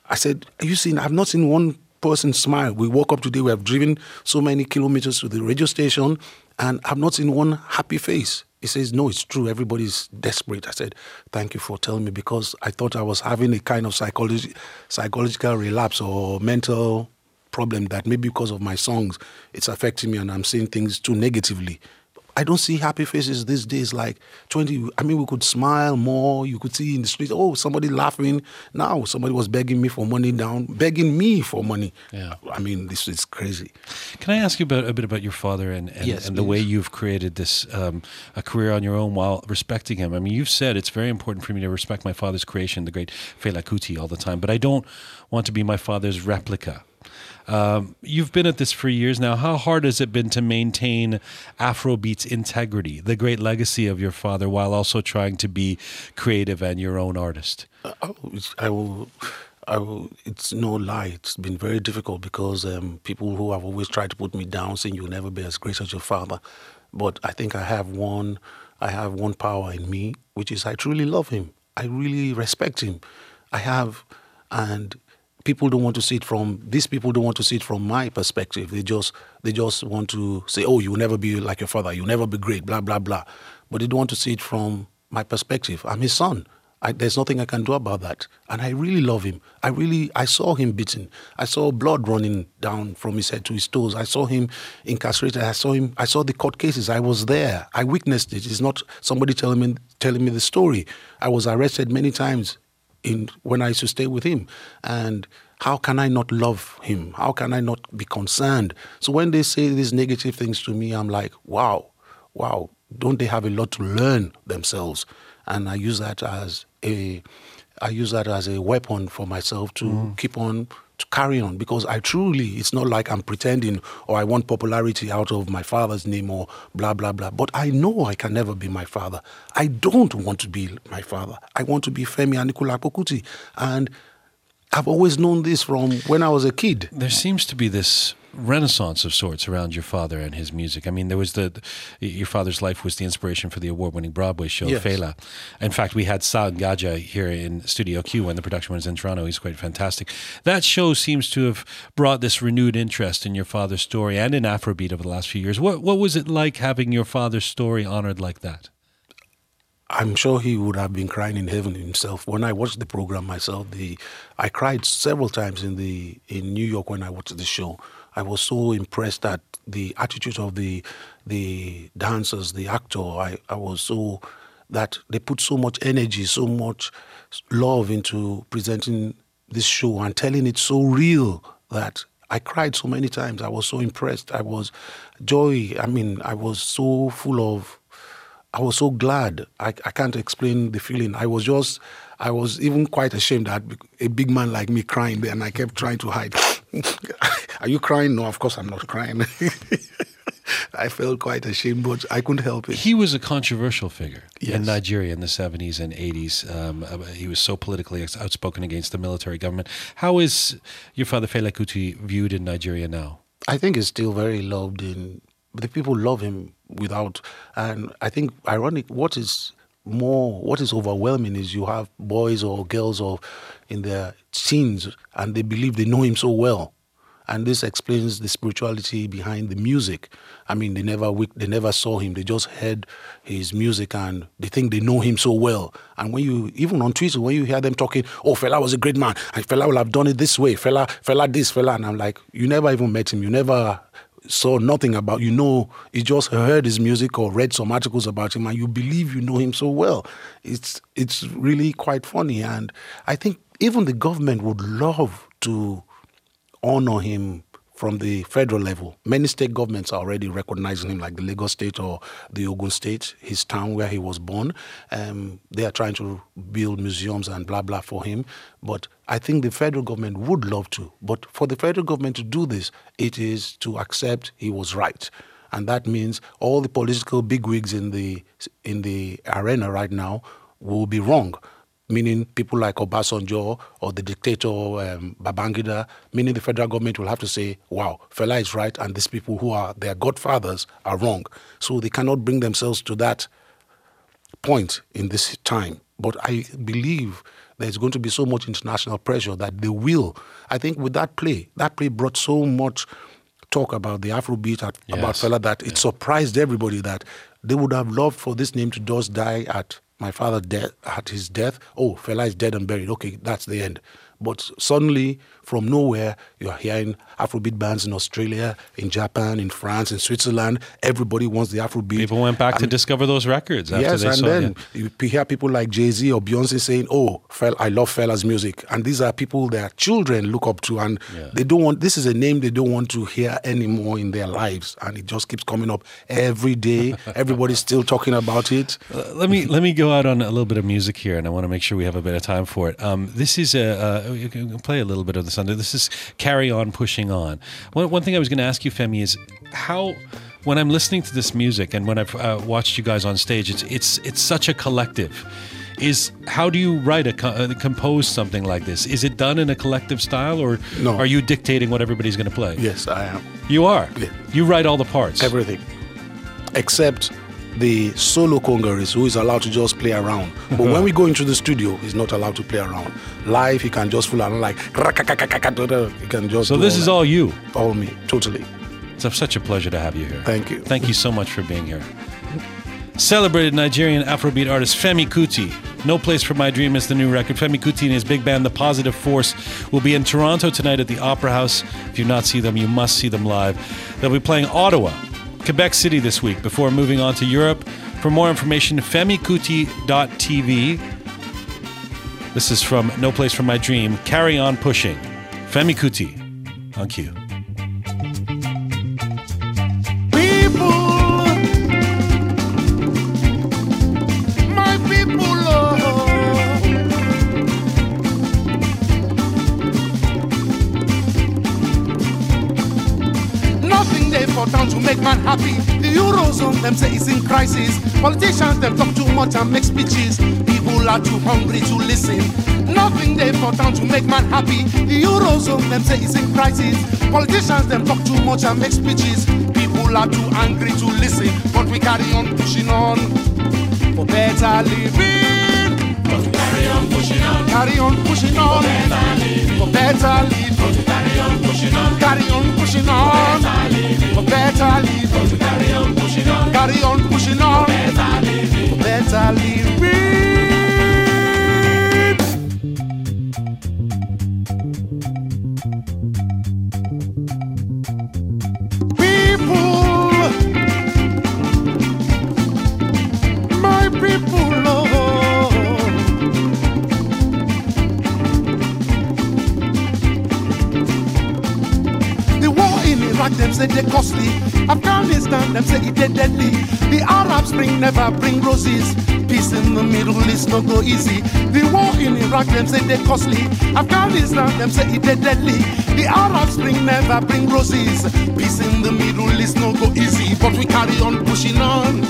I said, you seeing, I've not seen one person smile. We woke up today, we have driven so many kilometers to the radio station and I've not seen one happy face. He says, No, it's true. Everybody's desperate. I said, Thank you for telling me because I thought I was having a kind of psychology, psychological relapse or mental problem that maybe because of my songs, it's affecting me and I'm seeing things too negatively. I don't see happy faces these days like 20. I mean, we could smile more. You could see in the street, oh, somebody laughing. Now somebody was begging me for money down, begging me for money. Yeah. I mean, this is crazy. Can I ask you about, a bit about your father and, and, yes, and the way you've created this um, a career on your own while respecting him? I mean, you've said it's very important for me to respect my father's creation, the great Fela Kuti, all the time, but I don't want to be my father's replica Um, you've been at this for years now. How hard has it been to maintain Afrobeat's integrity, the great legacy of your father, while also trying to be creative and your own artist? Uh, oh, I will. I will, it's no lie. It's been very difficult because um, people who have always tried to put me down, saying you'll never be as great as your father. But I think I have one. I have one power in me, which is I truly love him. I really respect him. I have, and people don't want to see it from these people don't want to see it from my perspective. They just they just want to say, "Oh, you'll never be like your father. You'll never be great." Blah blah blah. But they don't want to see it from my perspective. I'm his son. I, there's nothing I can do about that. And I really love him. I really, I saw him beaten. I saw blood running down from his head to his toes. I saw him incarcerated. I saw him. I saw the court cases. I was there. I witnessed it. It's not somebody telling me telling me the story. I was arrested many times in when I used to stay with him, and how can I not love him? How can I not be concerned? So when they say these negative things to me, I'm like, wow, wow. Don't they have a lot to learn themselves? And I use that as a I use that as a weapon for myself to mm. keep on to carry on because I truly it's not like I'm pretending or I want popularity out of my father's name or blah blah blah. But I know I can never be my father. I don't want to be my father. I want to be Femi Anikulapo Kuti and I've always known this from when I was a kid. There seems to be this renaissance of sorts around your father and his music. I mean, there was the your father's life was the inspiration for the award-winning Broadway show yes. Fela. In fact, we had Sahr Ngaujah here in Studio Q when the production was in Toronto. He's quite fantastic. That show seems to have brought this renewed interest in your father's story and in Afrobeat over the last few years. What what was it like having your father's story honored like that? I'm sure he would have been crying in heaven himself. When I watched the program myself, the I cried several times in the in New York when I watched the show. I was so impressed at the attitude of the the dancers, the actor. I, I was so that they put so much energy, so much love into presenting this show and telling it so real that I cried so many times. I was so impressed. I was joy. I mean, I was so full of I was so glad. I, I can't explain the feeling. I was just, I was even quite ashamed that a big man like me crying there, and I kept trying to hide. Are you crying? No, of course I'm not crying. I felt quite ashamed, but I couldn't help it. He was a controversial figure yes. in Nigeria in the 70s and 80s. Um, uh, he was so politically outspoken against the military government. How is your father Fela Kuti viewed in Nigeria now? I think he's still very loved in the people love him without. And I think ironic. What is more, what is overwhelming is you have boys or girls or in their teens, and they believe they know him so well. And this explains the spirituality behind the music. I mean, they never they never saw him; they just heard his music, and they think they know him so well. And when you even on Twitter, when you hear them talking, "Oh, Fela was a great man," and Fela will have done it this way, Fela, Fela this, Fela, and I'm like, you never even met him, you never saw nothing about you know you just heard his music or read some articles about him and you believe you know him so well. It's it's really quite funny. And i think even the government would love to honor him from the federal level. Many state governments are already recognizing him, like the Lagos state or the Ogun state, his town where he was born. Um, they are trying to build museums and blah, blah for him. But I think the federal government would love to. But for the federal government to do this, it is to accept he was right. And that means all the political bigwigs in the, in the arena right now will be wrong meaning people like Obasanjo or the dictator um, Babangida, meaning the federal government will have to say, wow, Fela is right and these people who are their godfathers are wrong. So they cannot bring themselves to that point in this time. But I believe there's going to be so much international pressure that they will. I think with that play, that play brought so much talk about the Afrobeat, at, yes. about Fela, that it surprised everybody that they would have loved for this name to just die at my father dead at his death. Oh, Fela is dead and buried. Okay, that's the end. But suddenly, from nowhere, you're hearing Afrobeat bands in Australia, in Japan, in France, in Switzerland. Everybody wants the Afrobeat. People went back and, to discover those records. yes, and saw, then yeah. you hear people like Jay Z or Beyonce saying, "Oh, Fel, I love Fela's music," and these are people their children look up to, and yeah. they don't want. This is a name they don't want to hear anymore in their lives, and it just keeps coming up every day. Everybody's still talking about it. Uh, let me let me go out on a little bit of music here, and I want to make sure we have a bit of time for it. Um, this is a. Uh, you can play a little bit of the this under. This is carry on, pushing on. One, one thing I was going to ask you, Femi, is how when I'm listening to this music and when I've uh, watched you guys on stage, it's it's it's such a collective. Is how do you write a uh, compose something like this? Is it done in a collective style, or No. are you dictating what everybody's going to play? Yes, I am. You are. Yeah. You write all the parts. Everything. Except the solo congaris who is allowed to just play around. But uh-huh. when we go into the studio, he's not allowed to play around. Live, he can just fool around like he can just so this is that. all you. all me, totally. It's such a pleasure to have you here. Thank you. Thank you so much for being here. Celebrated Nigerian Afrobeat artist Femi Kuti. No Place for My Dream is the new record. Femi Kuti and his big band, The Positive Force, will be in Toronto tonight at the Opera House. If you've not seen them, you must see them live. They'll be playing Ottawa, Quebec City this week before moving on to Europe. For more information, femikuti.tv. This is from No Place for My Dream. Carry on pushing. Femi Kuti on cue. Them say it's in crisis. Politicians them talk too much and make speeches. People are too hungry to listen. Nothing they for town to make man happy. The eurozone them say it's in crisis. Politicians them talk too much and make speeches. People are too angry to listen, but we carry on pushing on for better living. Carry on pushing on. Carry on pushing on. Carry on pushing on. Better living. People, my people. The war in Iraq, them say they costly. Afghanistan, them say it deadly. Spring never bring roses. Peace in the Middle East no go easy. The war in Iraq, them say they costly. Afghanistan, them say it deadly. The Arab Spring never bring roses. Peace in the Middle East no go easy. But we carry on pushing on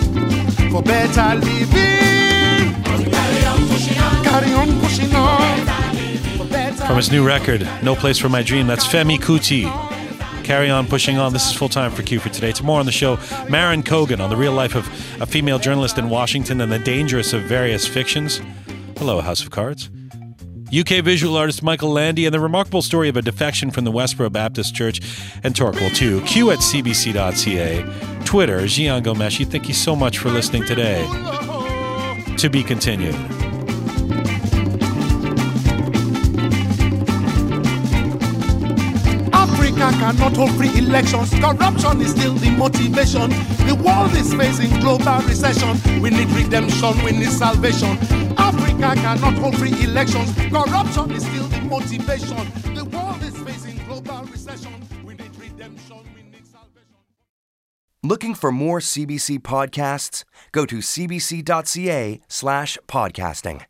for better living. Carry on pushing on. Carry on pushing on. From his new record, No Place for My Dream, that's Femi Kuti. Carry on pushing on. This is full time for Q for today. Tomorrow on the show, Marin Cogan on the real life of a female journalist in Washington and the dangerous of various fictions. Hello, House of Cards. UK visual artist Michael Landy and the remarkable story of a defection from the Westboro Baptist Church and Torquil 2. Q at cbc.ca. Twitter, Jian Ghomeshi. Thank you so much for listening today. To be continued. Africa cannot hold free elections. Corruption is still the motivation. The world is facing global recession. We need redemption, we need salvation. Africa cannot hold free elections. Corruption is still the motivation. The world is facing global recession. We need redemption, we need salvation. Looking for more CBC podcasts? Go to cbc.ca slash podcasting.